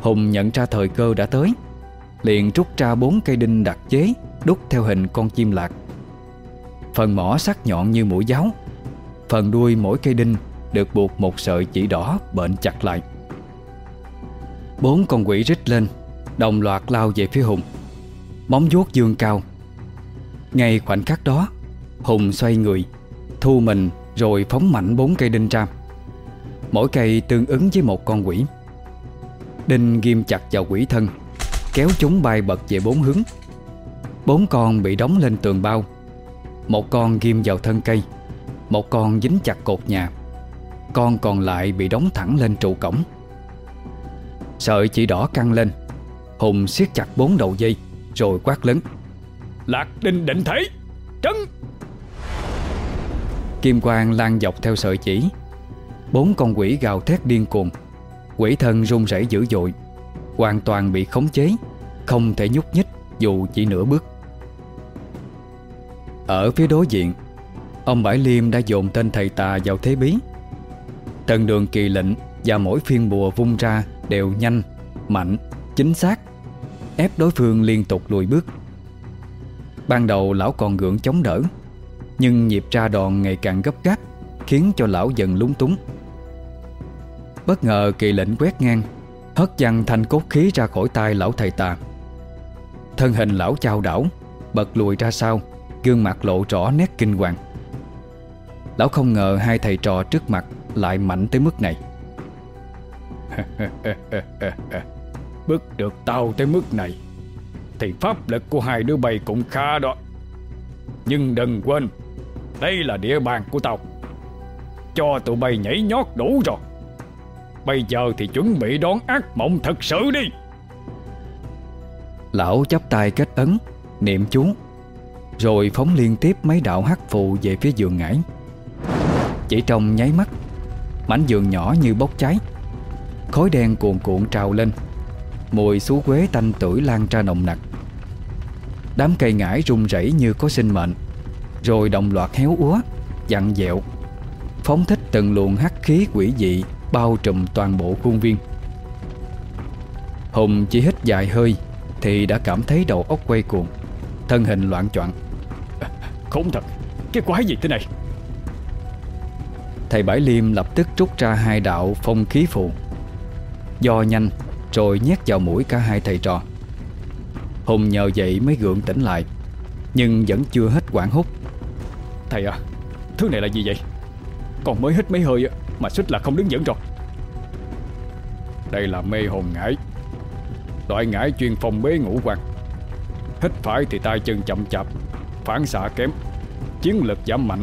Hùng nhận ra thời cơ đã tới, Liền rút ra bốn cây đinh đặc chế, Đúc theo hình con chim lạc. Phần mỏ sắc nhọn như mũi giáo, Phần đuôi mỗi cây đinh được buộc một sợi chỉ đỏ bệnh chặt lại. Bốn con quỷ rít lên, Đồng loạt lao về phía Hùng. Móng vuốt dương cao. Ngay khoảnh khắc đó, Hùng xoay người, Thu mình Rồi phóng mạnh bốn cây đinh ra. Mỗi cây tương ứng với một con quỷ. Đinh ghim chặt vào quỷ thân, Kéo chúng bay bật về bốn hướng. Bốn con bị đóng lên tường bao. Một con ghim vào thân cây, Một con dính chặt cột nhà. Con còn lại bị đóng thẳng lên trụ cổng. Sợi chỉ đỏ căng lên Hùng siết chặt bốn đầu dây Rồi quát lớn. Lạc đinh định thế Trấn. Kim quang lan dọc theo sợi chỉ. Bốn con quỷ gào thét điên cuồng. Quỷ thân run rẩy dữ dội Hoàn toàn bị khống chế Không thể nhúc nhích dù chỉ nửa bước. Ở phía đối diện Ông Bãi Liêm đã dồn tên thầy tà vào thế bí Tần đường kỳ lệnh Và mỗi phiên bùa vung ra Đều nhanh, mạnh, chính xác Ép đối phương liên tục lùi bước. Ban đầu lão còn gượng chống đỡ Nhưng nhịp ra đòn ngày càng gấp gáp Khiến cho lão dần lúng túng. Bất ngờ kỳ lệnh quét ngang Hất văng thanh cốt khí ra khỏi tay lão thầy tà. Thân hình lão trao đảo Bật lùi ra sau Gương mặt lộ rõ nét kinh hoàng. Lão không ngờ hai thầy trò trước mặt lại mạnh tới mức này. Bức được tao tới mức này Thì pháp lực của hai đứa bay cũng khá đó. Nhưng đừng quên Đây là địa bàn của tao. Cho tụi bay nhảy nhót đủ rồi. Bây giờ thì chuẩn bị đón ác mộng thật sự đi. Lão chắp tay kết ấn Niệm chú Rồi phóng liên tiếp mấy đạo hắc phù về phía giường ngải. Chỉ trong nháy mắt Mảnh giường nhỏ như bốc cháy. Khói đen cuồn cuộn trào lên. Mùi xú quế tanh tuổi lan ra nồng nặc. Đám cây ngải rung rẩy như có sinh mệnh, Rồi đồng loạt héo úa, Dặn dẹo. Phóng thích từng luồng hắc khí quỷ dị Bao trùm toàn bộ khuôn viên. Hùng chỉ hít dài hơi Thì đã cảm thấy đầu óc quay cuồng, Thân hình loạn choạng. Khốn thật. Cái quái gì thế này? Thầy Bãi Liêm lập tức rút ra hai đạo phong khí phù. Do nhanh, Rồi nhét vào mũi cả hai thầy trò. Hùng nhờ vậy mới gượng tỉnh lại, Nhưng vẫn chưa hết quảng hút Thầy à Thứ này là gì vậy? Còn mới hít mấy hơi Mà suýt là không đứng vững rồi. Đây là mê hồn ngải. Loại ngải chuyên phòng bế ngũ quan. Hít phải thì tay chân chậm chạp, Phản xạ kém, Chiến lực giảm mạnh.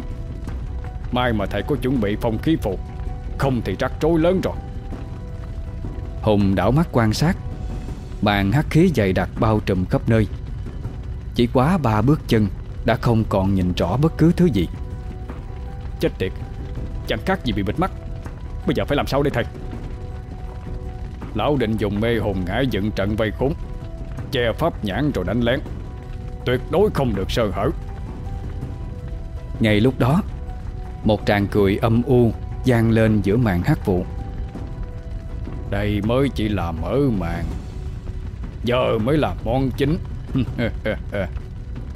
Mai mà thầy có chuẩn bị phong khí phụ Không thì rắc rối lớn rồi. Hùng đảo mắt quan sát Bàn hắc khí dày đặc bao trùm khắp nơi. Chỉ quá ba bước chân Đã không còn nhìn rõ bất cứ thứ gì. Chết tiệt Chẳng khác gì bị bịt mắt. Bây giờ phải làm sao đây thầy? Lão định dùng mê hồn ngải dựng trận vây khốn Che pháp nhãn rồi đánh lén. Tuyệt đối không được sơ hở. Ngay lúc đó một tràng cười âm u gian lên giữa màn hát vụ. Đây mới chỉ là mở màn, Giờ mới là món chính.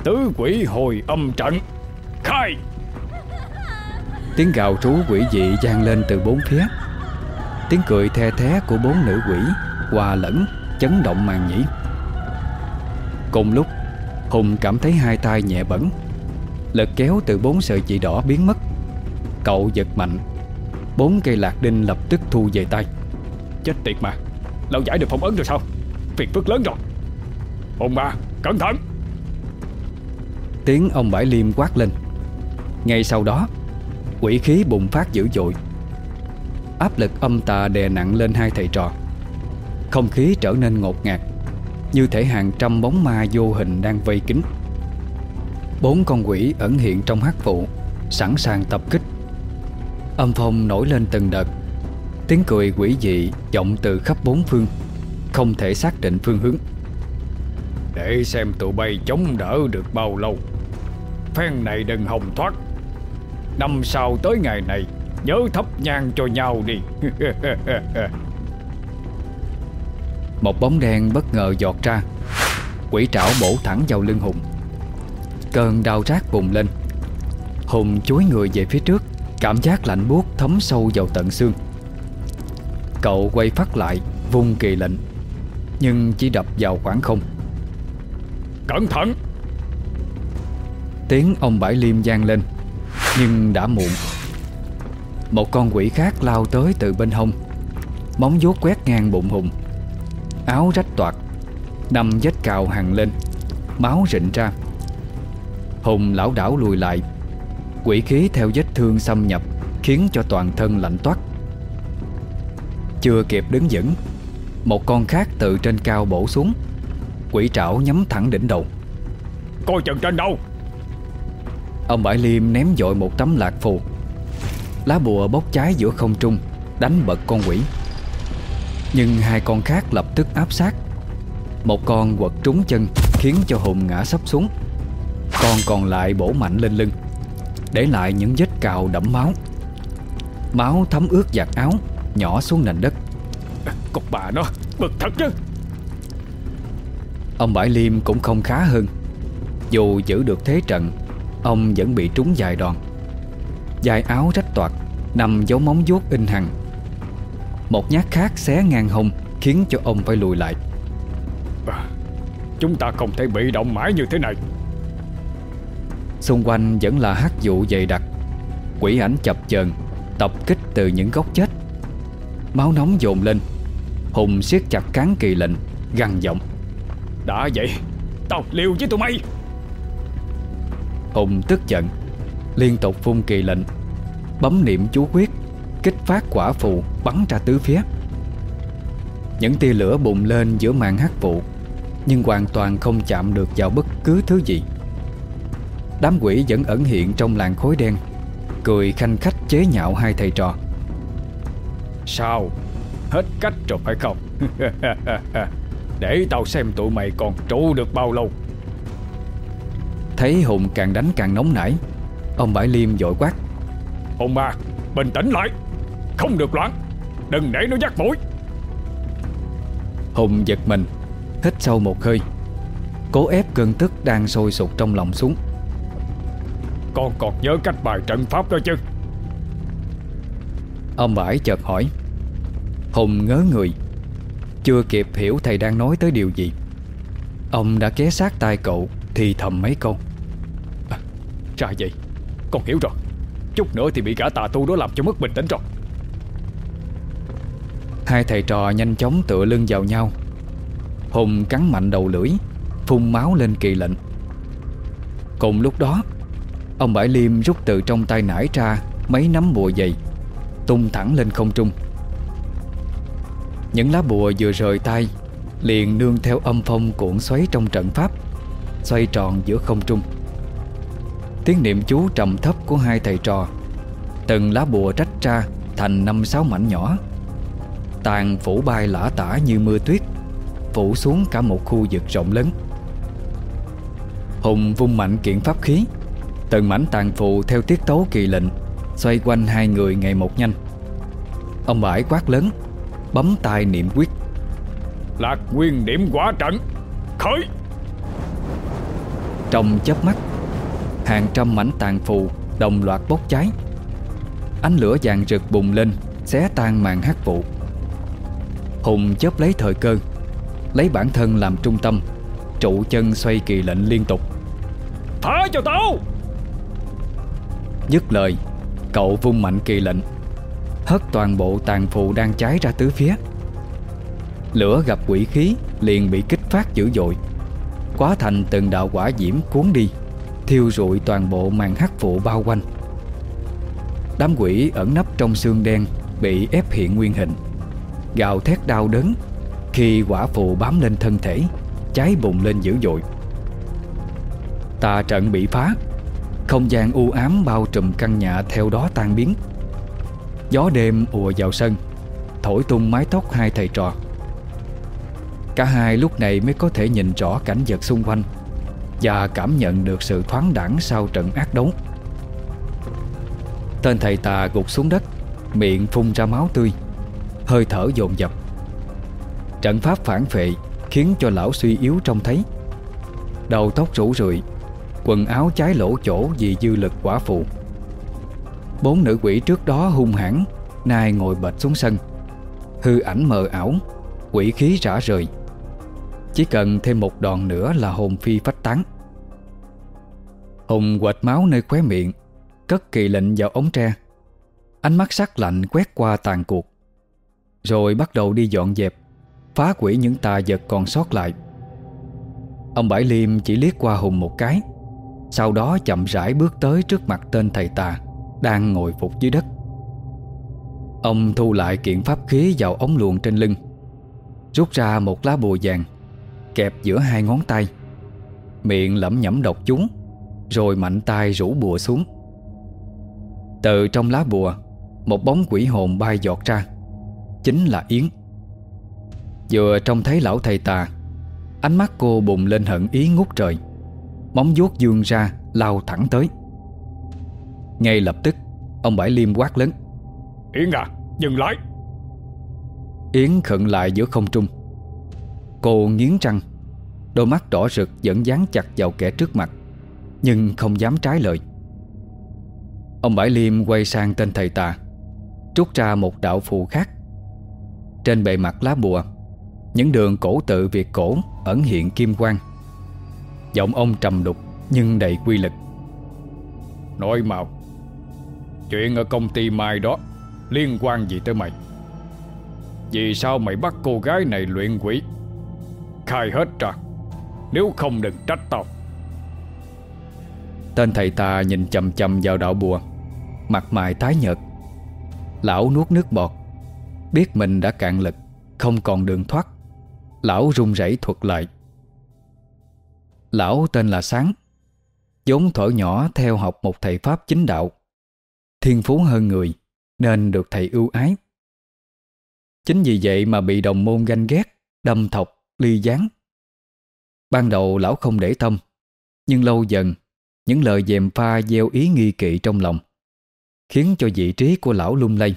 Tứ quỷ hồi âm trận, Khai! Tiếng gào trú quỷ dị gian lên từ bốn phía. Tiếng cười the thé của bốn nữ quỷ Hòa lẫn, chấn động màn nhĩ. Cùng lúc, Hùng cảm thấy hai tay nhẹ bẩn Lực kéo từ bốn sợi chỉ đỏ biến mất. Cậu giật mạnh. Bốn cây lạc đinh lập tức thu về tay. Chết tiệt mà Lão giải được phong ấn rồi sao? Phiền phức lớn rồi. Ông ba cẩn thận. Tiếng ông Bãi Liêm quát lên. Ngay sau đó, Quỷ khí bùng phát dữ dội. Áp lực âm tà đè nặng lên hai thầy trò. Không khí trở nên ngột ngạt, Như thể hàng trăm bóng ma vô hình đang vây kín. Bốn con quỷ ẩn hiện trong hắc vụ, Sẵn sàng tập kích. Âm phong nổi lên từng đợt. Tiếng cười quỷ dị vọng từ khắp bốn phương, Không thể xác định phương hướng. Để xem tụi bay chống đỡ được bao lâu. Phen này đừng hồng thoát. Năm sau tới ngày này, Nhớ thắp nhang cho nhau đi. Một bóng đen bất ngờ giọt ra. Quỷ trảo bổ thẳng vào lưng Hùng. Cơn đau rát bùng lên. Hùng chuối người về phía trước. Cảm giác lạnh buốt thấm sâu vào tận xương. Cậu quay phát lại Vung kỳ lệnh Nhưng chỉ đập vào khoảng không. Cẩn thận! Tiếng ông Bãi Liêm gian lên Nhưng đã muộn. Một con quỷ khác lao tới từ bên hông Móng vuốt quét ngang bụng Hùng Áo rách toạc Nằm vết cào hằng lên Máu rịn ra. Hùng lão đảo lùi lại Quỷ khí theo vết thương xâm nhập Khiến cho toàn thân lạnh toát. Chưa kịp đứng vững Một con khác từ trên cao bổ xuống. Quỷ trảo nhắm thẳng đỉnh đầu. Coi chừng trên đâu? Ông Bãi Liêm ném dội một tấm lạc phù. Lá bùa bốc cháy giữa không trung Đánh bật con quỷ. Nhưng hai con khác lập tức áp sát. Một con quật trúng chân Khiến cho Hùng ngã sấp xuống. Con còn lại bổ mạnh lên lưng Để lại những vết cào đẫm máu. Máu thấm ướt giặt áo Nhỏ xuống nền đất. Cục bà nó bực thật chứ. Ông Bãi Liêm cũng không khá hơn. Dù giữ được thế trận Ông vẫn bị trúng dài đòn. Dài áo rách toạc Nằm dấu móng vuốt in hằn Một nhát khác xé ngang hông Khiến cho ông phải lùi lại. À, Chúng ta không thể bị động mãi như thế này Xung quanh vẫn là hát vụ dày đặc. Quỷ ảnh chập chờn Tập kích từ những góc chết. Máu nóng dồn lên Hùng siết chặt cán kỳ lệnh Gằn giọng. Đã vậy Tao liều với tụi mày. Hùng tức giận Liên tục phun kỳ lệnh Bấm niệm chú quyết Kích phát quả phù bắn ra tứ phía. Những tia lửa bùng lên giữa màn hắc vụ Nhưng hoàn toàn không chạm được vào bất cứ thứ gì Đám quỷ vẫn ẩn hiện trong làn khối đen Cười khanh khách chế nhạo hai thầy trò. Sao? Hết cách rồi phải không? Để tao xem tụi mày còn trụ được bao lâu. Thấy Hùng càng đánh càng nóng nảy Ông Bãi Liêm dội quát. Hùng à Bình tĩnh lại Không được loạn Đừng để nó dắt mũi. Hùng giật mình Hít sâu một hơi. Cố ép cơn tức đang sôi sục trong lòng xuống Con còn nhớ cách bài trận pháp đó chứ? Ông Bãi chợt hỏi. Hùng ngớ người. Chưa kịp hiểu thầy đang nói tới điều gì. Ông đã ghé sát tai cậu Thì thầm mấy câu. À, Ra vậy. Con hiểu rồi. Chút nữa thì bị cả tà tu đó làm cho mất bình tĩnh rồi. Hai thầy trò nhanh chóng tựa lưng vào nhau. Hùng cắn mạnh đầu lưỡi Phun máu lên kỳ lệnh. Cùng lúc đó Ông Bãi Liêm rút từ trong tay nải ra, Mấy nắm bùa dày, Tung thẳng lên không trung. Những lá bùa vừa rời tay, Liền nương theo âm phong cuộn xoáy trong trận pháp, Xoay tròn giữa không trung. Tiếng niệm chú trầm thấp của hai thầy trò, Từng lá bùa rách ra Thành năm sáu mảnh nhỏ. Tàn phủ bay lả tả như mưa tuyết, Phủ xuống cả một khu vực rộng lớn. Hùng vung mạnh kiện pháp khí Từng mảnh tàn phù theo tiết tấu kỳ lệnh Xoay quanh hai người ngày một nhanh. Ông bãi quát lớn Bấm tay niệm quyết. Lạc nguyên điểm quả trận Khởi! Trong chớp mắt Hàng trăm mảnh tàn phù Đồng loạt bốc cháy. Ánh lửa vàng rực bùng lên Xé tan màn hắc vụ. Hùng chớp lấy thời cơ Lấy bản thân làm trung tâm Trụ chân xoay kỳ lệnh liên tục. Thả cho tao Dứt lời, Cậu vung mạnh kỳ lệnh, Hất toàn bộ tàn phù đang cháy ra tứ phía. Lửa gặp quỷ khí Liền bị kích phát dữ dội, Quá thành từng đạo quả diễm cuốn đi, Thiêu rụi toàn bộ màn hắc vụ bao quanh. Đám quỷ ẩn nấp trong xương đen Bị ép hiện nguyên hình, Gào thét đau đớn Khi quả phù bám lên thân thể, Cháy bùng lên dữ dội. Tà trận bị phá không gian u ám bao trùm căn nhà Theo đó tan biến. Gió đêm ùa vào sân, Thổi tung mái tóc hai thầy trò. Cả hai lúc này mới có thể nhìn rõ cảnh vật xung quanh Và cảm nhận được sự thoáng đẳng sau trận ác đấu. Tên thầy tà gục xuống đất, Miệng phun ra máu tươi, Hơi thở dồn dập. Trận pháp phản phệ Khiến cho lão suy yếu trông thấy. Đầu tóc rủ rượi Quần áo cháy lỗ chỗ vì dư lực quả phụ. Bốn nữ quỷ trước đó hung hãn Nay ngồi bệt xuống sân. Hư ảnh mờ ảo, Quỷ khí rã rời. Chỉ cần thêm một đòn nữa là hồn phi phách tán. Hùng quệt máu nơi khóe miệng, Cất kỳ lệnh vào ống tre. Ánh mắt sắc lạnh quét qua tàn cuộc. Rồi bắt đầu đi dọn dẹp, Phá quỷ những tà vật còn sót lại. Ông Bãi Liêm chỉ liếc qua Hùng một cái. Sau đó chậm rãi bước tới trước mặt tên thầy tà, Đang ngồi phục dưới đất. Ông thu lại kiện pháp khí vào ống luồn trên lưng, Rút ra một lá bùa vàng, Kẹp giữa hai ngón tay. Miệng lẩm nhẩm đọc chúng Rồi mạnh tay rủ bùa xuống. Từ trong lá bùa, Một bóng quỷ hồn bay giọt ra, Chính là Yến. Vừa trông thấy lão thầy tà, Ánh mắt cô bùng lên hận ý ngút trời. Móng vuốt dương ra Lao thẳng tới. Ngay lập tức Ông Bãi Liêm quát lớn. Yến à dừng lại. Yến khựng lại giữa không trung. Cô nghiến răng Đôi mắt đỏ rực vẫn dán chặt vào kẻ trước mặt Nhưng không dám trái lời. Ông Bãi Liêm quay sang tên thầy tà Trút ra một đạo phù khác. Trên bề mặt lá bùa Những đường cổ tự Việt cổ Ẩn hiện kim quang Giọng ông trầm đục, Nhưng đầy quy lực. Nói mau, Chuyện ở công ty Mai đó Liên quan gì tới mày? Vì sao mày bắt cô gái này luyện quỷ? Khai hết ra, Nếu không đừng trách tao. Tên thầy ta nhìn chầm chầm vào đạo bùa, Mặt mày tái nhợt. Lão nuốt nước bọt, Biết mình đã cạn lực, Không còn đường thoát. Lão run rẩy thuật lại. Lão tên là Sáng. Vốn thuở nhỏ theo học một thầy Pháp chính đạo. Thiên phú hơn người Nên được thầy ưu ái. Chính vì vậy mà bị đồng môn ganh ghét Đâm thọc, ly gián. Ban đầu lão không để tâm Nhưng lâu dần Những lời dèm pha gieo ý nghi kỵ trong lòng Khiến cho vị trí của lão lung lay.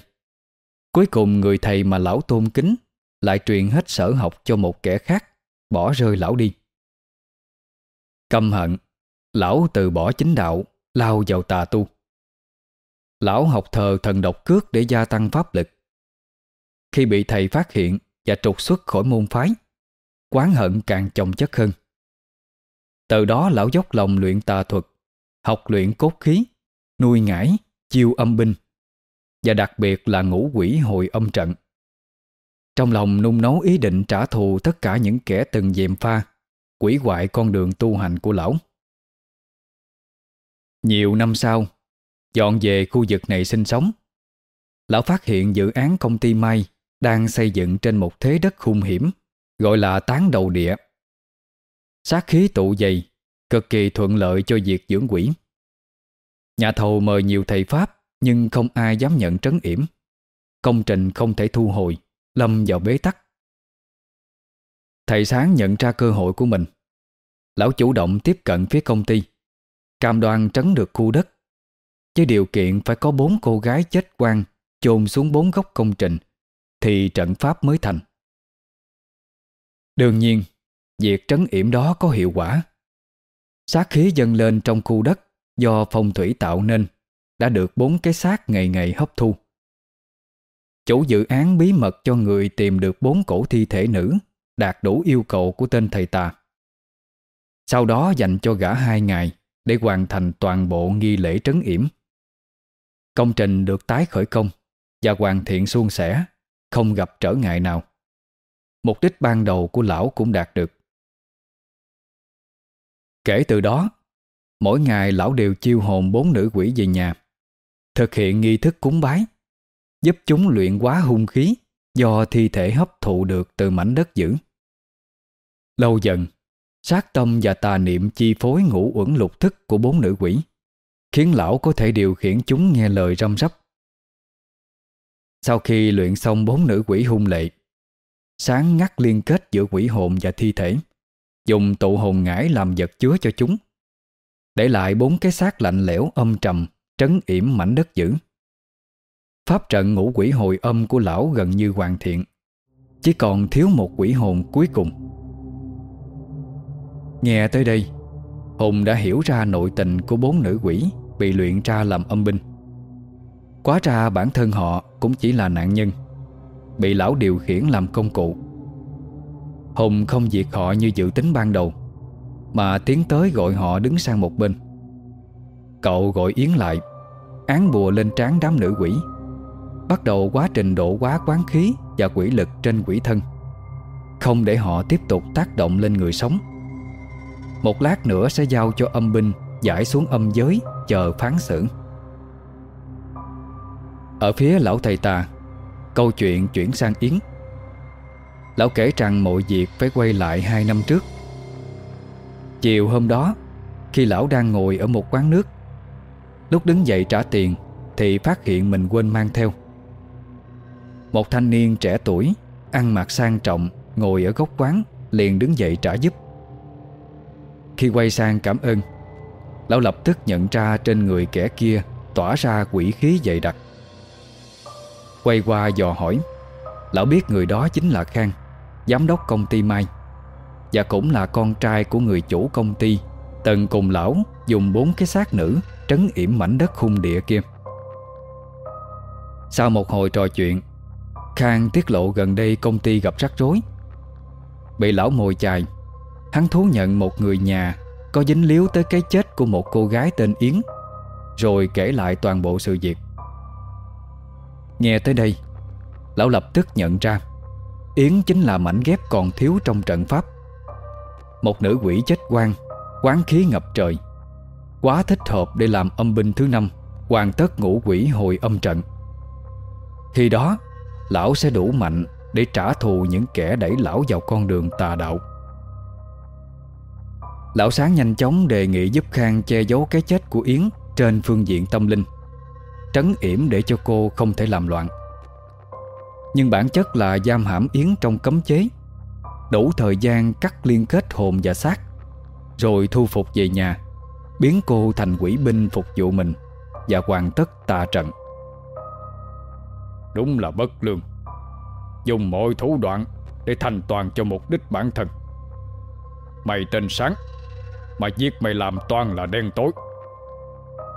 Cuối cùng người thầy mà lão tôn kính Lại truyền hết sở học cho một kẻ khác Bỏ rơi lão đi. Căm hận Lão từ bỏ chính đạo Lao vào tà tu. Lão học thờ thần độc cước để gia tăng pháp lực. Khi bị thầy phát hiện Và trục xuất khỏi môn phái Quán hận càng chồng chất hơn. Từ đó lão dốc lòng luyện tà thuật Học luyện cốt khí Nuôi ngải, chiêu âm binh Và đặc biệt là ngũ quỷ hồi âm trận. Trong lòng nung nấu ý định trả thù Tất cả những kẻ từng dèm pha Quỷ hoại con đường tu hành của lão. Nhiều năm sau, Dọn về khu vực này sinh sống, Lão phát hiện dự án công ty Mai Đang xây dựng trên một thế đất hung hiểm, Gọi là tán đầu địa. Sát khí tụ dày, Cực kỳ thuận lợi cho việc dưỡng quỷ. Nhà thầu mời nhiều thầy Pháp, Nhưng không ai dám nhận trấn yểm. Công trình không thể thu hồi, Lâm vào bế tắc. Thầy Sáng nhận ra cơ hội của mình. Lão chủ động tiếp cận phía công ty. Cam đoan trấn được khu đất. Với điều kiện phải có bốn cô gái chết quang chôn xuống bốn góc công trình, Thì trận pháp mới thành. Đương nhiên, Việc trấn yểm đó có hiệu quả. Sát khí dâng lên trong khu đất Do phong thủy tạo nên Đã được bốn cái xác ngày ngày hấp thu. Chủ dự án bí mật cho người tìm được bốn cổ thi thể nữ đạt đủ yêu cầu của tên thầy tà. Sau đó dành cho gã hai ngày để hoàn thành toàn bộ nghi lễ trấn yểm. Công trình được tái khởi công và hoàn thiện suôn sẻ, không gặp trở ngại nào. Mục đích ban đầu của lão cũng đạt được. Kể từ đó, mỗi ngày lão đều chiêu hồn bốn nữ quỷ về nhà, thực hiện nghi thức cúng bái, giúp chúng luyện hóa hung khí do thi thể hấp thụ được từ mảnh đất dữ. Lâu dần, sát tâm và tà niệm chi phối ngũ uẩn lục thức của bốn nữ quỷ, khiến lão có thể điều khiển chúng nghe lời răm rắp. Sau khi luyện xong bốn nữ quỷ hung lệ, sáng ngắt liên kết giữa quỷ hồn và thi thể, dùng tụ hồn ngải làm vật chứa cho chúng, để lại bốn cái xác lạnh lẽo âm trầm trấn yểm mảnh đất dữ Pháp trận ngũ quỷ hồi âm của lão gần như hoàn thiện, chỉ còn thiếu một quỷ hồn cuối cùng. Nghe tới đây, Hùng đã hiểu ra nội tình của bốn nữ quỷ Bị luyện ra làm âm binh. Quá ra bản thân họ Cũng chỉ là nạn nhân, Bị lão điều khiển làm công cụ. Hùng không diệt họ như dự tính ban đầu, Mà tiến tới gọi họ đứng sang một bên. Cậu gọi Yến lại, Án bùa lên trán đám nữ quỷ. Bắt đầu quá trình độ quá quán khí Và quỷ lực trên quỷ thân. Không để họ tiếp tục tác động lên người sống. Một lát nữa sẽ giao cho âm binh, Giải xuống âm giới, Chờ phán xử. Ở phía lão thầy tà, Câu chuyện chuyển sang Yến. Lão kể rằng mọi việc phải quay lại hai năm trước. Chiều hôm đó, Khi lão đang ngồi ở một quán nước, Lúc đứng dậy trả tiền Thì phát hiện mình quên mang theo. Một thanh niên trẻ tuổi, Ăn mặc sang trọng, Ngồi ở góc quán, Liền đứng dậy trả giúp. Khi quay sang cảm ơn, Lão lập tức nhận ra trên người kẻ kia Tỏa ra quỷ khí dày đặc. Quay qua dò hỏi, Lão biết người đó chính là Khang, Giám đốc công ty Mai, Và cũng là con trai của người chủ công ty. Từng cùng lão dùng bốn cái xác nữ Trấn yểm mảnh đất khung địa kia. Sau một hồi trò chuyện, Khang tiết lộ gần đây công ty gặp rắc rối. Bị lão mồi chài Hắn thú nhận một người nhà Có dính líu tới cái chết của một cô gái tên Yến, Rồi kể lại toàn bộ sự việc. Nghe tới đây, Lão lập tức nhận ra Yến chính là mảnh ghép còn thiếu trong trận pháp. Một nữ quỷ chết quang Quán khí ngập trời, Quá thích hợp để làm âm binh thứ năm, Hoàn tất ngũ quỷ hồi âm trận. Khi đó, Lão sẽ đủ mạnh Để trả thù những kẻ đẩy lão vào con đường tà đạo. Lão sáng nhanh chóng đề nghị giúp Khang che giấu cái chết của Yến Trên phương diện tâm linh, Trấn yểm để cho cô không thể làm loạn. Nhưng bản chất là giam hãm Yến trong cấm chế, Đủ thời gian cắt liên kết hồn và xác, Rồi thu phục về nhà, Biến cô thành quỷ binh phục vụ mình Và hoàn tất tà trận. Đúng là bất lương. Dùng mọi thủ đoạn Để thành toàn cho mục đích bản thân. Mày tên sáng mà giết mày làm toàn là đen tối.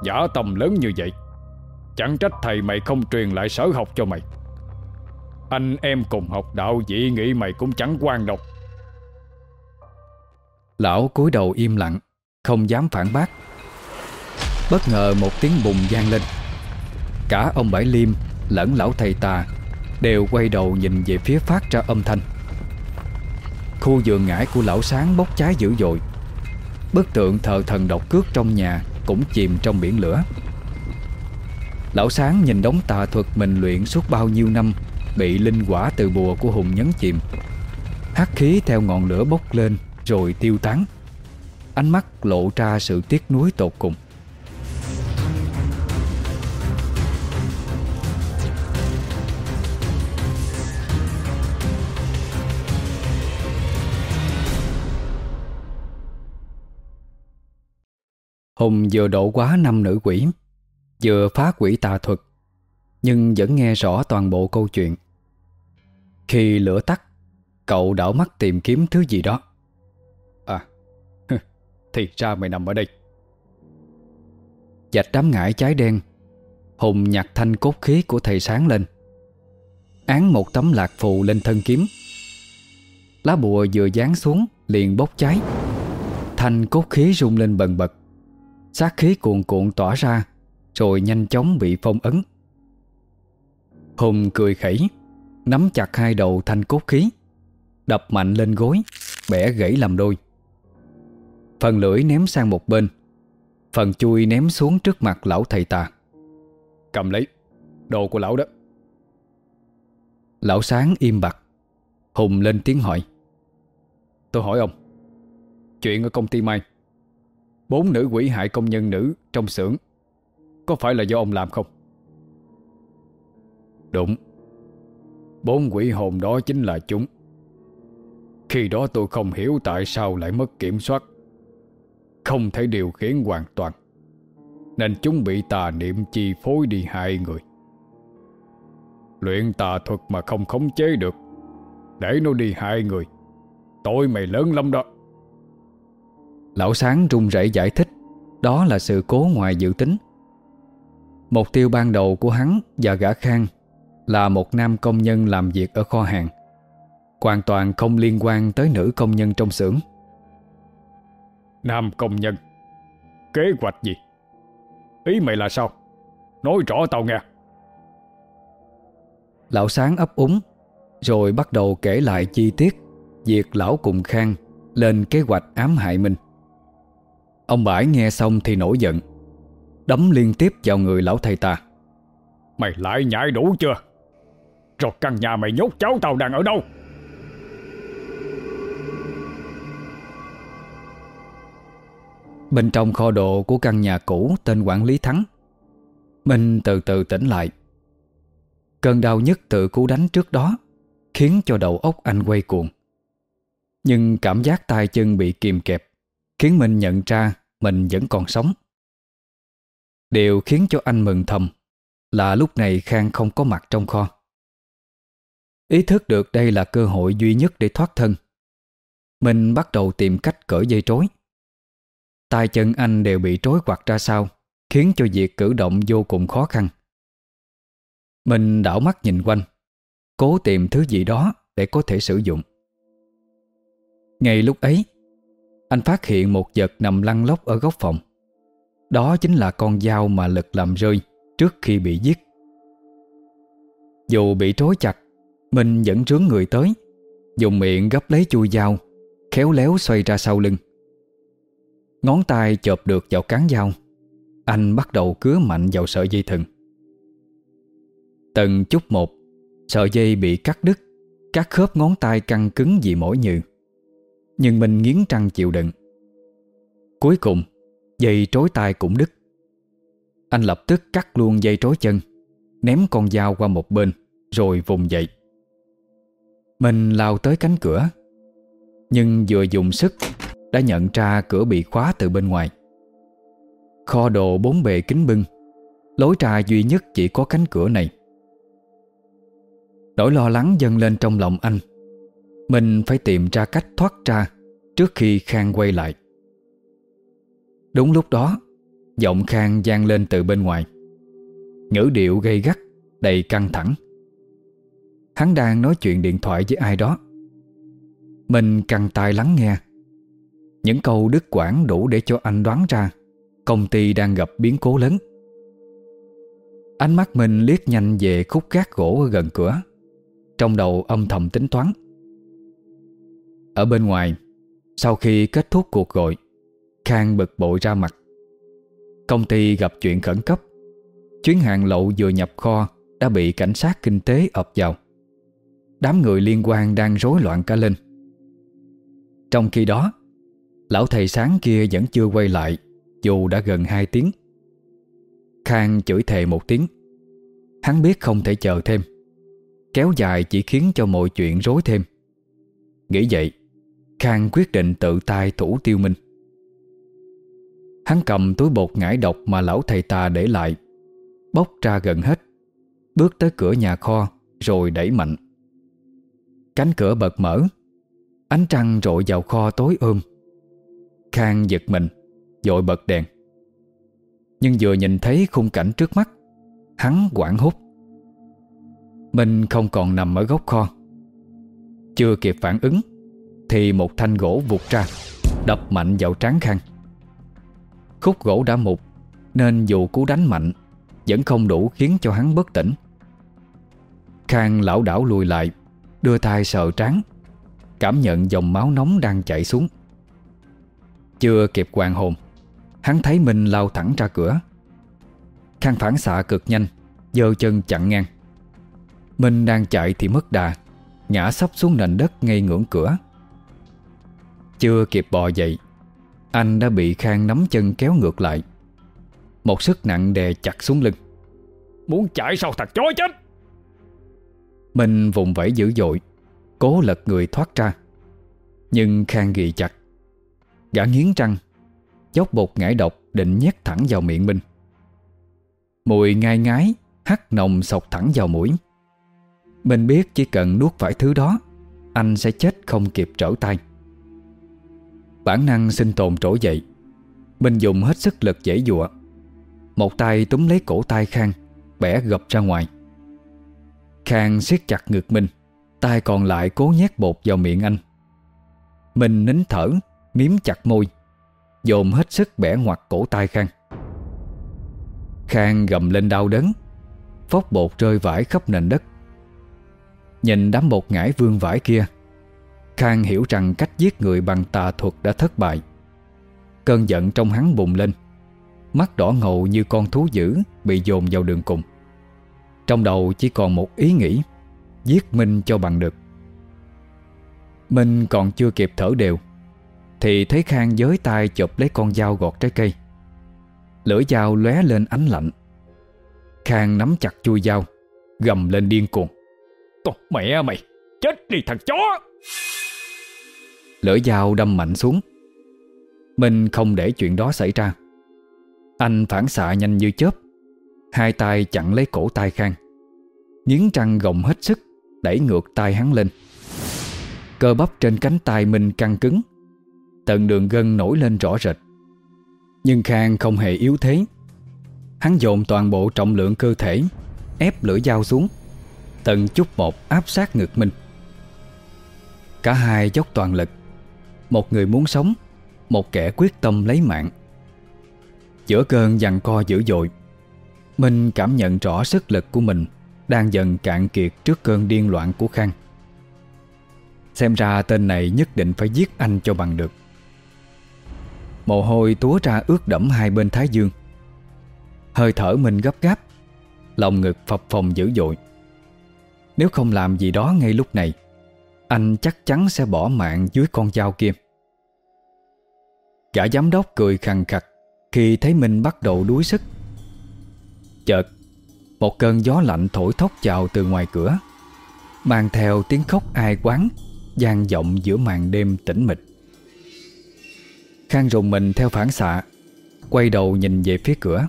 Giả tâm lớn như vậy, Chẳng trách thầy mày không truyền lại sở học cho mày. Anh em cùng học đạo dị nghĩ mày cũng chẳng quan độc Lão cúi đầu im lặng, Không dám phản bác. Bất ngờ một tiếng bùng gian lên. Cả ông Bảy Liêm lẫn lão thầy tà Đều quay đầu nhìn về phía phát ra âm thanh. Khu vườn ngải của lão sáng bốc cháy dữ dội. Bức tượng thờ thần độc cước trong nhà Cũng chìm trong biển lửa. Lão sáng nhìn đống tà thuật mình luyện suốt bao nhiêu năm, Bị linh quả từ bùa của Hùng nhấn chìm. Hắc khí theo ngọn lửa bốc lên, Rồi tiêu tán. Ánh mắt lộ ra sự tiếc nuối tột cùng. Hùng vừa độ quá năm nữ quỷ, Vừa phá quỷ tà thuật, Nhưng vẫn nghe rõ toàn bộ câu chuyện. Khi lửa tắt, Cậu đảo mắt tìm kiếm thứ gì đó. À Thì ra mày nằm ở đây. Dạch đám ngải cháy đen, Hùng nhặt thanh cốt khí của thầy sáng lên. Án một tấm lạc phù lên thân kiếm. Lá bùa vừa dán xuống, Liền bốc cháy. Thanh cốt khí rung lên bần bật. Sát khí cuồn cuộn tỏa ra, Rồi nhanh chóng bị phong ấn. Hùng cười khẩy, Nắm chặt hai đầu thanh cốt khí, Đập mạnh lên gối, Bẻ gãy làm đôi. Phần lưỡi ném sang một bên, Phần chui ném xuống trước mặt lão thầy tà. Cầm lấy, Đồ của lão đó. Lão sáng im bặt, Hùng lên tiếng hỏi. Tôi hỏi ông, Chuyện ở công ty Mai Bốn nữ quỷ hại công nhân nữ trong xưởng. Có phải là do ông làm không? Đúng. Bốn quỷ hồn đó chính là chúng. Khi đó tôi không hiểu tại sao lại mất kiểm soát. Không thể điều khiển hoàn toàn. Nên chúng bị tà niệm chi phối đi hại người. Luyện tà thuật mà không khống chế được. Để nó đi hại người. Tội mày lớn lắm đó. Lão Sáng run rẩy giải thích Đó là sự cố ngoài dự tính. Mục tiêu ban đầu của hắn và gã Khang Là một nam công nhân làm việc ở kho hàng Hoàn toàn không liên quan tới nữ công nhân trong xưởng. Nam công nhân Kế hoạch gì? Ý mày là sao? Nói rõ tao nghe. Lão Sáng ấp úng Rồi bắt đầu kể lại chi tiết Việc lão cùng Khang Lên kế hoạch ám hại mình Ông Bãi nghe xong thì nổi giận. Đấm liên tiếp vào người lão thầy ta. Mày lại nhảy đủ chưa? Rồi căn nhà mày nhốt cháu tao đang ở đâu? Bên trong kho đồ của căn nhà cũ tên quản lý Thắng. Minh từ từ tỉnh lại. Cơn đau nhất từ cú đánh trước đó Khiến cho đầu óc anh quay cuồng. Nhưng cảm giác tay chân bị kìm kẹp Khiến mình nhận ra mình vẫn còn sống. Điều khiến cho anh mừng thầm Là lúc này Khang không có mặt trong kho. Ý thức được đây là cơ hội duy nhất để thoát thân, Mình bắt đầu tìm cách cởi dây trối. Tay chân anh đều bị trối quặt ra sau, Khiến cho việc cử động vô cùng khó khăn. Mình đảo mắt nhìn quanh, Cố tìm thứ gì đó Để có thể sử dụng. Ngay lúc ấy anh phát hiện một vật nằm lăn lóc ở góc phòng. Đó chính là con dao mà lực làm rơi Trước khi bị giết. Dù bị trói chặt Mình vẫn trướng người tới, Dùng miệng gấp lấy chui dao, Khéo léo xoay ra sau lưng. Ngón tay chộp được vào cán dao, Anh bắt đầu cứa mạnh vào sợi dây thừng. Từng chút một, Sợi dây bị cắt đứt, Các khớp ngón tay căng cứng vì mỏi nhừ. Nhưng mình nghiến răng chịu đựng. Cuối cùng, Dây trối tay cũng đứt. Anh lập tức cắt luôn dây trối chân, Ném con dao qua một bên, Rồi vùng dậy. Mình lao tới cánh cửa, Nhưng vừa dùng sức, đã nhận ra cửa bị khóa từ bên ngoài. Kho đồ bốn bề kính bưng, Lối ra duy nhất chỉ có cánh cửa này. Nỗi lo lắng dâng lên trong lòng anh. Mình phải tìm ra cách thoát ra Trước khi Khang quay lại. Đúng lúc đó, Giọng Khang gian lên từ bên ngoài. Ngữ điệu gây gắt, Đầy căng thẳng. Hắn đang nói chuyện điện thoại với ai đó. Mình căng tai lắng nghe. Những câu đứt quãng đủ để cho anh đoán ra Công ty đang gặp biến cố lớn. Ánh mắt mình liếc nhanh về khúc gác gỗ ở gần cửa. Trong đầu âm thầm tính toán. Ở bên ngoài, Sau khi kết thúc cuộc gọi, Khang bực bội ra mặt. Công ty gặp chuyện khẩn cấp. Chuyến hàng lậu vừa nhập kho Đã bị cảnh sát kinh tế ập vào. Đám người liên quan đang rối loạn cả lên. Trong khi đó, Lão thầy sáng kia vẫn chưa quay lại, Dù đã gần 2 tiếng. Khang chửi thề một tiếng. Hắn biết không thể chờ thêm, Kéo dài chỉ khiến cho mọi chuyện rối thêm. Nghĩ vậy Khang quyết định tự tay thủ tiêu minh Hắn cầm túi bột ngải độc mà lão thầy ta để lại, Bóc ra gần hết, Bước tới cửa nhà kho Rồi đẩy mạnh. Cánh cửa bật mở, Ánh trăng rội vào kho tối ôm. Khang giật mình, Dội bật đèn. Nhưng vừa nhìn thấy khung cảnh trước mắt, Hắn quảng hút Mình không còn nằm ở góc kho, Chưa kịp phản ứng. Thì một thanh gỗ vụt ra, Đập mạnh vào trán Khang. Khúc gỗ đã mục, Nên dù cú đánh mạnh, Vẫn không đủ khiến cho hắn bất tỉnh. Khang lão đảo lùi lại, Đưa tay sờ trán, Cảm nhận dòng máu nóng đang chảy xuống. Chưa kịp hoàng hồn, Hắn thấy mình lao thẳng ra cửa. Khang phản xạ cực nhanh, giơ chân chặn ngang. Minh đang chạy thì mất đà, Ngã sắp xuống nền đất ngay ngưỡng cửa. Chưa kịp bò dậy Anh đã bị Khang nắm chân kéo ngược lại. Một sức nặng đè chặt xuống lưng. Muốn chạy sao thật chó chết? Minh vùng vẫy dữ dội Cố lật người thoát ra. Nhưng Khang ghi chặt. Gã nghiến răng Dốc bột ngải độc định nhét thẳng vào miệng Minh. Mùi ngai ngái Hắt nồng sọc thẳng vào mũi. Minh biết chỉ cần nuốt phải thứ đó Anh sẽ chết không kịp trở tay Bản năng sinh tồn trỗi dậy. Mình dùng hết sức lực dễ dụa. Một tay túm lấy cổ tay Khang Bẻ gập ra ngoài. Khang siết chặt ngực mình, tay còn lại cố nhét bột vào miệng anh. Mình nín thở Miếm chặt môi Dồn hết sức bẻ ngoặt cổ tay Khang. Khang gầm lên đau đớn Phóc bột rơi vãi khắp nền đất. Nhìn đám bột ngải vương vải kia Khang hiểu rằng cách giết người bằng tà thuật đã thất bại. Cơn giận trong hắn bùng lên. Mắt đỏ ngầu như con thú dữ Bị dồn vào đường cùng. Trong đầu chỉ còn một ý nghĩ, Giết Minh cho bằng được. Minh còn chưa kịp thở đều, Thì thấy Khang giới tay chụp lấy con dao gọt trái cây. Lưỡi dao lóe lên ánh lạnh. Khang nắm chặt chui dao, Gầm lên điên cuồng. Con mẹ mày, Chết đi thằng chó! Lưỡi dao đâm mạnh xuống. Minh không để chuyện đó xảy ra. Anh phản xạ nhanh như chớp, Hai tay chặn lấy cổ tay Khang, Nghiến răng gồng hết sức Đẩy ngược tay hắn lên. Cơ bắp trên cánh tay Minh căng cứng, Tận đường gân nổi lên rõ rệt. Nhưng Khang không hề yếu thế. Hắn dồn toàn bộ trọng lượng cơ thể, Ép lưỡi dao xuống Từng chút một áp sát ngực Minh. Cả hai dốc toàn lực một người muốn sống, Một kẻ quyết tâm lấy mạng. Giữa cơn giằng co dữ dội, Minh cảm nhận rõ sức lực của mình Đang dần cạn kiệt trước cơn điên loạn của Khang. Xem ra tên này nhất định phải giết anh cho bằng được. Mồ hôi túa ra ướt đẫm hai bên thái dương. Hơi thở mình gấp gáp, Lòng ngực phập phồng dữ dội. Nếu không làm gì đó ngay lúc này anh chắc chắn sẽ bỏ mạng dưới con dao kia. Cả giám đốc cười khằng khặc Khi thấy mình bắt đầu đuối sức. Chợt, Một cơn gió lạnh thổi thốc chào từ ngoài cửa, Mang theo tiếng khóc ai quán gian vọng giữa màn đêm tĩnh mịch. Khang rùng mình theo phản xạ, Quay đầu nhìn về phía cửa.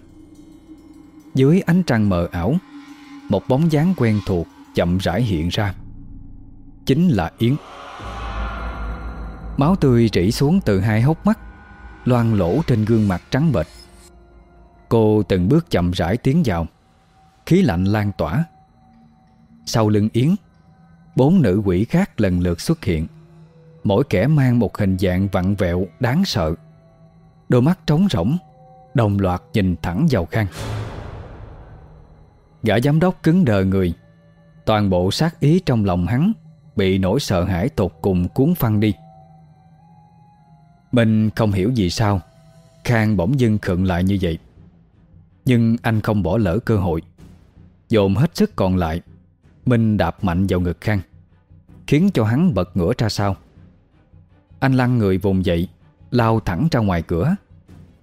Dưới ánh trăng mờ ảo, Một bóng dáng quen thuộc Chậm rãi hiện ra. Chính là Yến. Máu tươi rỉ xuống từ hai hốc mắt Loan lỗ trên gương mặt trắng bệch. Cô từng bước chậm rãi tiến vào. Khí lạnh lan tỏa. Sau lưng Yến, Bốn nữ quỷ khác lần lượt xuất hiện. Mỗi kẻ mang một hình dạng vặn vẹo, đáng sợ. Đôi mắt trống rỗng, Đồng loạt nhìn thẳng vào khăn. Gã giám đốc cứng đờ người. Toàn bộ sát ý trong lòng hắn Bị nỗi sợ hãi tột cùng cuốn phăng đi. Mình không hiểu gì sao Khang bỗng dưng khựng lại như vậy. Nhưng anh không bỏ lỡ cơ hội. Dồn hết sức còn lại Minh đạp mạnh vào ngực Khang, Khiến cho hắn bật ngửa ra sau. Anh lăn người vùng dậy, Lao thẳng ra ngoài cửa,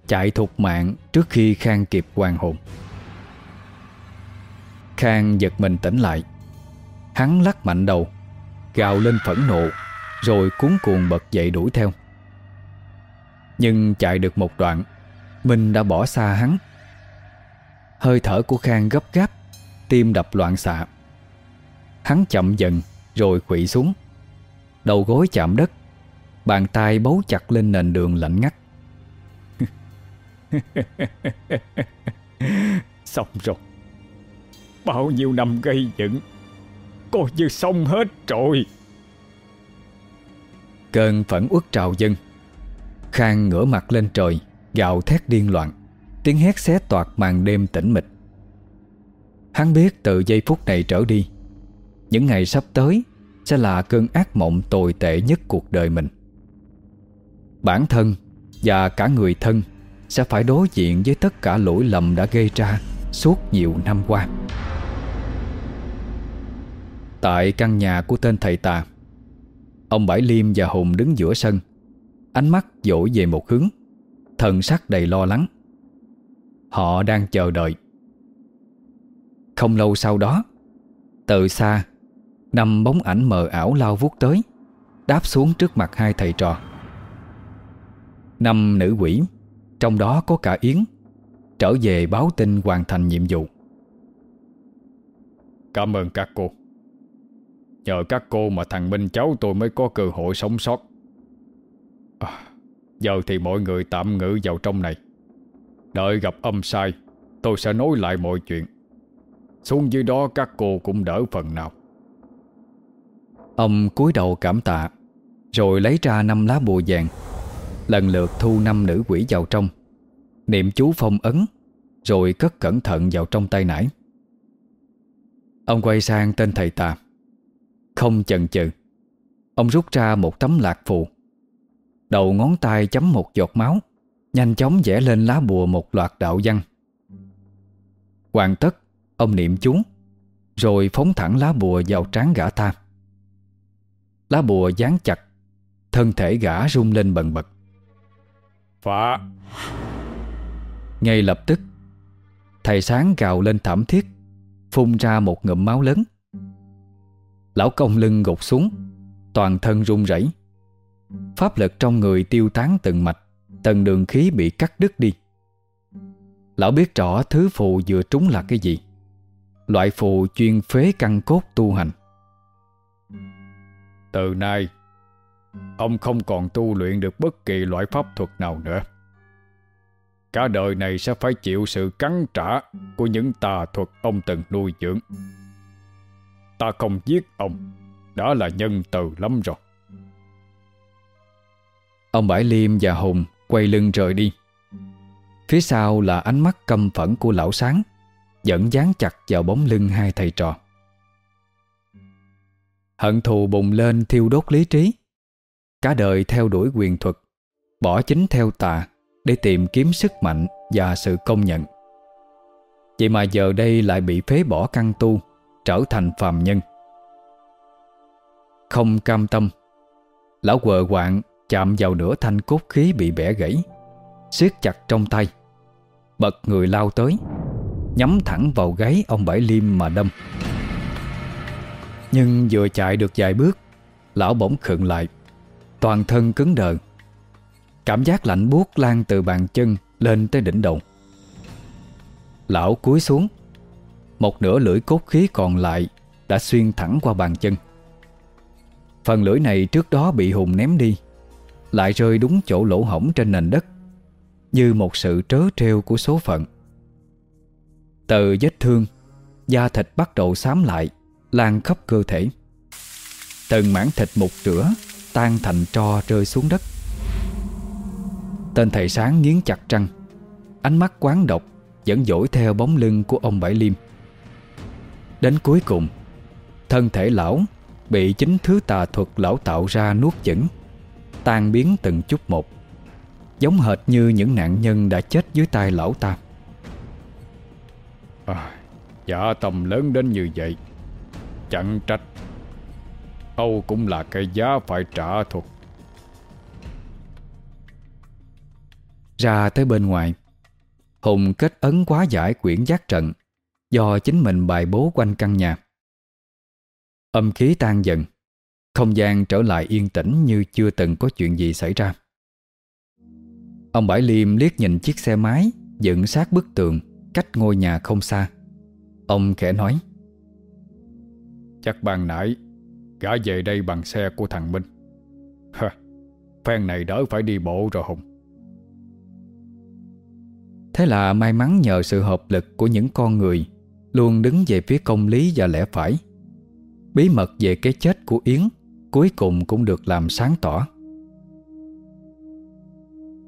Chạy thục mạng trước khi Khang kịp hoàn hồn. Khang giật mình tỉnh lại. Hắn lắc mạnh đầu Gào lên phẫn nộ, Rồi cuốn cuồng bật dậy đuổi theo. Nhưng chạy được một đoạn, Minh đã bỏ xa hắn. Hơi thở của Khang gấp gáp, Tim đập loạn xạ. Hắn chậm dần, rồi quỵ xuống. Đầu gối chạm đất, Bàn tay bấu chặt lên nền đường lạnh ngắt. Xong rồi. Bao nhiêu năm gây dựng Coi như xong hết rồi. Cơn phẫn uất trào dân Khang ngửa mặt lên trời, Gào thét điên loạn. Tiếng hét xé toạc màn đêm tĩnh mịch. Hắn biết từ giây phút này trở đi, Những ngày sắp tới Sẽ là cơn ác mộng tồi tệ nhất cuộc đời mình. Bản thân Và cả người thân Sẽ phải đối diện với tất cả lỗi lầm đã gây ra Suốt nhiều năm qua. Tại căn nhà của tên thầy tà. Ông Bãi Liêm và Hùng đứng giữa sân. Ánh mắt dỗi về một hướng. Thần sắc đầy lo lắng. Họ đang chờ đợi. Không lâu sau đó, Từ xa, Năm bóng ảnh mờ ảo lao vút tới, Đáp xuống trước mặt hai thầy trò. Năm nữ quỷ, Trong đó có cả Yến, Trở về báo tin hoàn thành nhiệm vụ. Cảm ơn các cô. Nhờ các cô mà thằng Minh cháu tôi mới có cơ hội sống sót. À, Giờ thì mọi người tạm ngữ vào trong này. Đợi gặp âm sai Tôi sẽ nói lại mọi chuyện. Xuống dưới đó các cô cũng đỡ phần nào. Ông cúi đầu cảm tạ Rồi lấy ra năm lá bùa vàng. Lần lượt thu năm nữ quỷ vào trong. Niệm chú phong ấn Rồi cất cẩn thận vào trong tay nải. Ông quay sang tên thầy tà không chần chừ. Ông rút ra một tấm lạc phù. Đầu ngón tay chấm một giọt máu Nhanh chóng vẽ lên lá bùa một loạt đạo văn. Hoàn tất Ông niệm chú Rồi phóng thẳng lá bùa vào trán gã ta. Lá bùa dán chặt Thân thể gã rung lên bần bật. Phá Ngay lập tức Thầy sáng gào lên thảm thiết Phun ra một ngụm máu lớn Lão công lưng gục xuống, Toàn thân run rẩy. Pháp lực trong người tiêu tán từng mạch Từng đường khí bị cắt đứt đi. Lão biết rõ thứ phù vừa trúng là cái gì. Loại phù chuyên phế căn cốt tu hành. Từ nay, Ông không còn tu luyện được bất kỳ loại pháp thuật nào nữa. Cả đời này sẽ phải chịu sự cắn trả Của những tà thuật ông từng nuôi dưỡng. Ta không giết ông. Đã là nhân từ lắm rồi. Ông Bãi Liêm và Hùng quay lưng rời đi. Phía sau là ánh mắt căm phẫn của lão sáng Dẫn dán chặt vào bóng lưng hai thầy trò. Hận thù bùng lên thiêu đốt lý trí. Cả đời theo đuổi quyền thuật, Bỏ chính theo tà Để tìm kiếm sức mạnh và sự công nhận. Vậy mà giờ đây lại bị phế bỏ căn tu Trở thành phàm nhân. Không cam tâm, Lão quờ quạng chạm vào nửa thanh cốt khí bị bẻ gãy, siết chặt trong tay, Bật người lao tới, Nhắm thẳng vào gáy ông Bảy Liêm mà đâm. Nhưng vừa chạy được vài bước, Lão bỗng khựng lại, Toàn thân cứng đờ. Cảm giác lạnh buốt lan từ bàn chân Lên tới đỉnh đầu. Lão cúi xuống một nửa lưỡi cốt khí còn lại Đã xuyên thẳng qua bàn chân. Phần lưỡi này trước đó bị Hùng ném đi, Lại rơi đúng chỗ lỗ hổng trên nền đất, Như một sự trớ trêu của số phận. Từ vết thương Da thịt bắt đầu xám lại, Lan khắp cơ thể. Từng mảng thịt mục rửa Tan thành tro rơi xuống đất. Tên thầy sáng nghiến chặt răng, Ánh mắt quán độc dẫn dỗi theo bóng lưng của ông Bảy Liêm. Đến cuối cùng Thân thể lão Bị chính thứ tà thuật lão tạo ra nuốt chửng Tan biến từng chút một Giống hệt như những nạn nhân đã chết dưới tay lão ta. À, Dạ tầm lớn đến như vậy Chẳng trách. Âu cũng là cái giá phải trả thôi Ra tới bên ngoài Hùng kết ấn quá giải quyển giác trận Do chính mình bài bố quanh căn nhà. Âm khí tan dần Không gian trở lại yên tĩnh như chưa từng có chuyện gì xảy ra. Ông Bãi Liêm liếc nhìn chiếc xe máy Dựng sát bức tường Cách ngôi nhà không xa. Ông khẽ nói Chắc ban nãy Gã về đây bằng xe của thằng Minh. Hả Phen này đỡ phải đi bộ rồi Hùng. Thế là may mắn nhờ sự hợp lực của những con người Luôn đứng về phía công lý và lẽ phải. Bí mật về cái chết của Yến Cuối cùng cũng được làm sáng tỏ.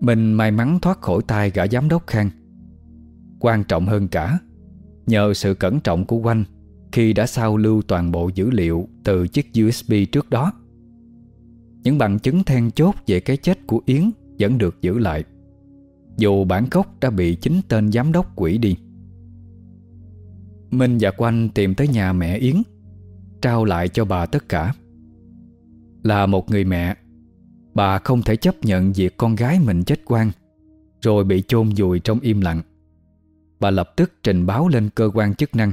Mình may mắn thoát khỏi tay gã giám đốc Khang. Quan trọng hơn cả, Nhờ sự cẩn trọng của Quanh Khi đã sao lưu toàn bộ dữ liệu Từ chiếc USB trước đó. Những bằng chứng then chốt Về cái chết của Yến Vẫn được giữ lại, Dù bản gốc đã bị chính tên giám đốc quỷ đi. Minh và Quanh tìm tới nhà mẹ Yến, Trao lại cho bà tất cả. Là một người mẹ, Bà không thể chấp nhận việc con gái mình chết quan, Rồi bị chôn vùi trong im lặng. Bà lập tức trình báo lên cơ quan chức năng,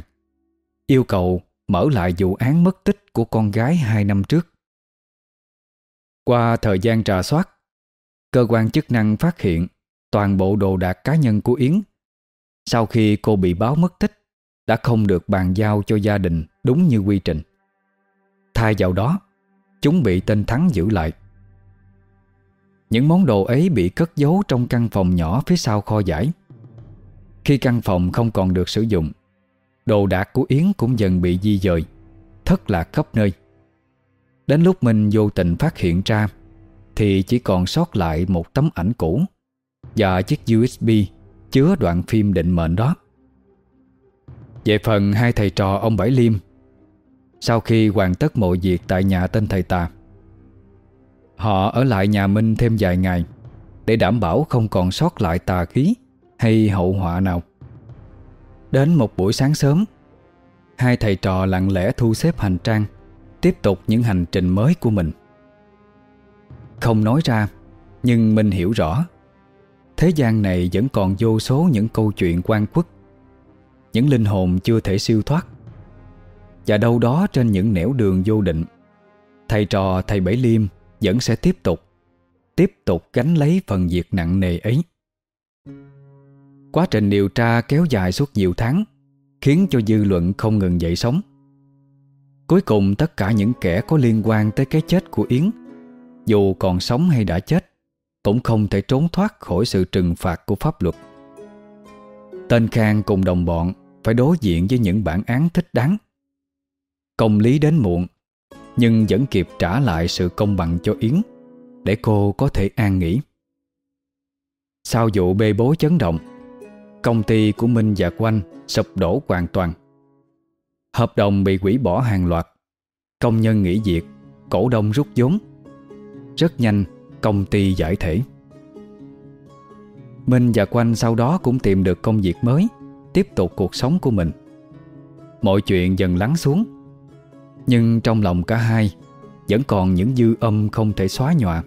Yêu cầu mở lại vụ án mất tích của con gái hai năm trước. Qua thời gian trà soát, Cơ quan chức năng phát hiện toàn bộ đồ đạc cá nhân của Yến. Sau khi cô bị báo mất tích đã không được bàn giao cho gia đình đúng như quy trình. Thay vào đó, Chúng bị tên Thắng giữ lại. Những món đồ ấy bị cất giấu trong căn phòng nhỏ phía sau kho giải Khi căn phòng không còn được sử dụng, Đồ đạc của Yến cũng dần bị di dời, Thất lạc khắp nơi. Đến lúc mình vô tình phát hiện ra, Thì chỉ còn sót lại một tấm ảnh cũ Và chiếc USB chứa đoạn phim định mệnh đó. Về phần hai thầy trò ông Bảy Liêm, Sau khi hoàn tất mọi việc tại nhà tên thầy tà, Họ ở lại nhà Minh thêm vài ngày Để đảm bảo không còn sót lại tà khí Hay hậu họa nào. Đến một buổi sáng sớm, Hai thầy trò lặng lẽ thu xếp hành trang, Tiếp tục những hành trình mới của mình. Không nói ra, Nhưng Minh hiểu rõ, Thế gian này vẫn còn vô số những câu chuyện quan quất những linh hồn chưa thể siêu thoát. Và đâu đó trên những nẻo đường vô định, Thầy trò thầy Bảy Liêm vẫn sẽ tiếp tục Tiếp tục gánh lấy phần việc nặng nề ấy. Quá trình điều tra kéo dài suốt nhiều tháng, Khiến cho dư luận không ngừng dậy sóng. Cuối cùng tất cả những kẻ có liên quan tới cái chết của Yến, Dù còn sống hay đã chết, Cũng không thể trốn thoát khỏi sự trừng phạt của pháp luật. Tên Khang cùng đồng bọn phải đối diện với những bản án thích đáng. Công lý đến muộn, Nhưng vẫn kịp trả lại sự công bằng cho Yến, Để cô có thể an nghỉ. Sau vụ bê bối chấn động, Công ty của Minh và Quanh sụp đổ hoàn toàn. Hợp đồng bị hủy bỏ hàng loạt, Công nhân nghỉ việc, Cổ đông rút vốn. Rất nhanh, công ty giải thể. Minh và Quanh sau đó cũng tìm được công việc mới. Tiếp tục cuộc sống của mình. Mọi chuyện dần lắng xuống, Nhưng trong lòng cả hai Vẫn còn những dư âm không thể xóa nhòa.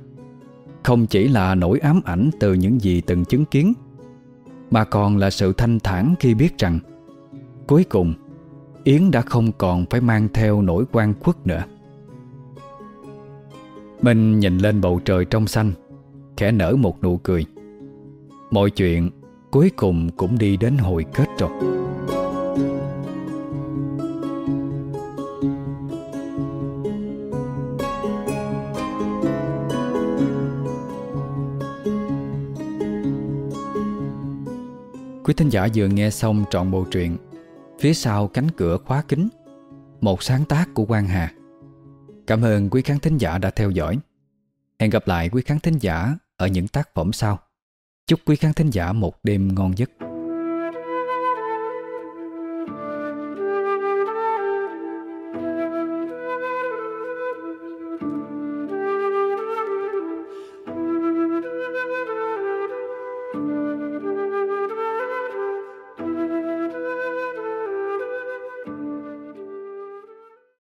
Không chỉ là nỗi ám ảnh từ những gì từng chứng kiến, Mà còn là sự thanh thản khi biết rằng Cuối cùng Yến đã không còn phải mang theo nỗi quan khuất nữa. Minh nhìn lên bầu trời trong xanh, Khẽ nở một nụ cười. Mọi chuyện cuối cùng cũng đi đến hồi kết rồi. Quý thính giả vừa nghe xong trọn bộ truyện Phía sau cánh cửa khóa kính, Một sáng tác của Quang Hà. Cảm ơn quý khán thính giả đã theo dõi. Hẹn gặp lại quý khán thính giả Ở những tác phẩm sau. Chúc quý khán thính giả một đêm ngon giấc.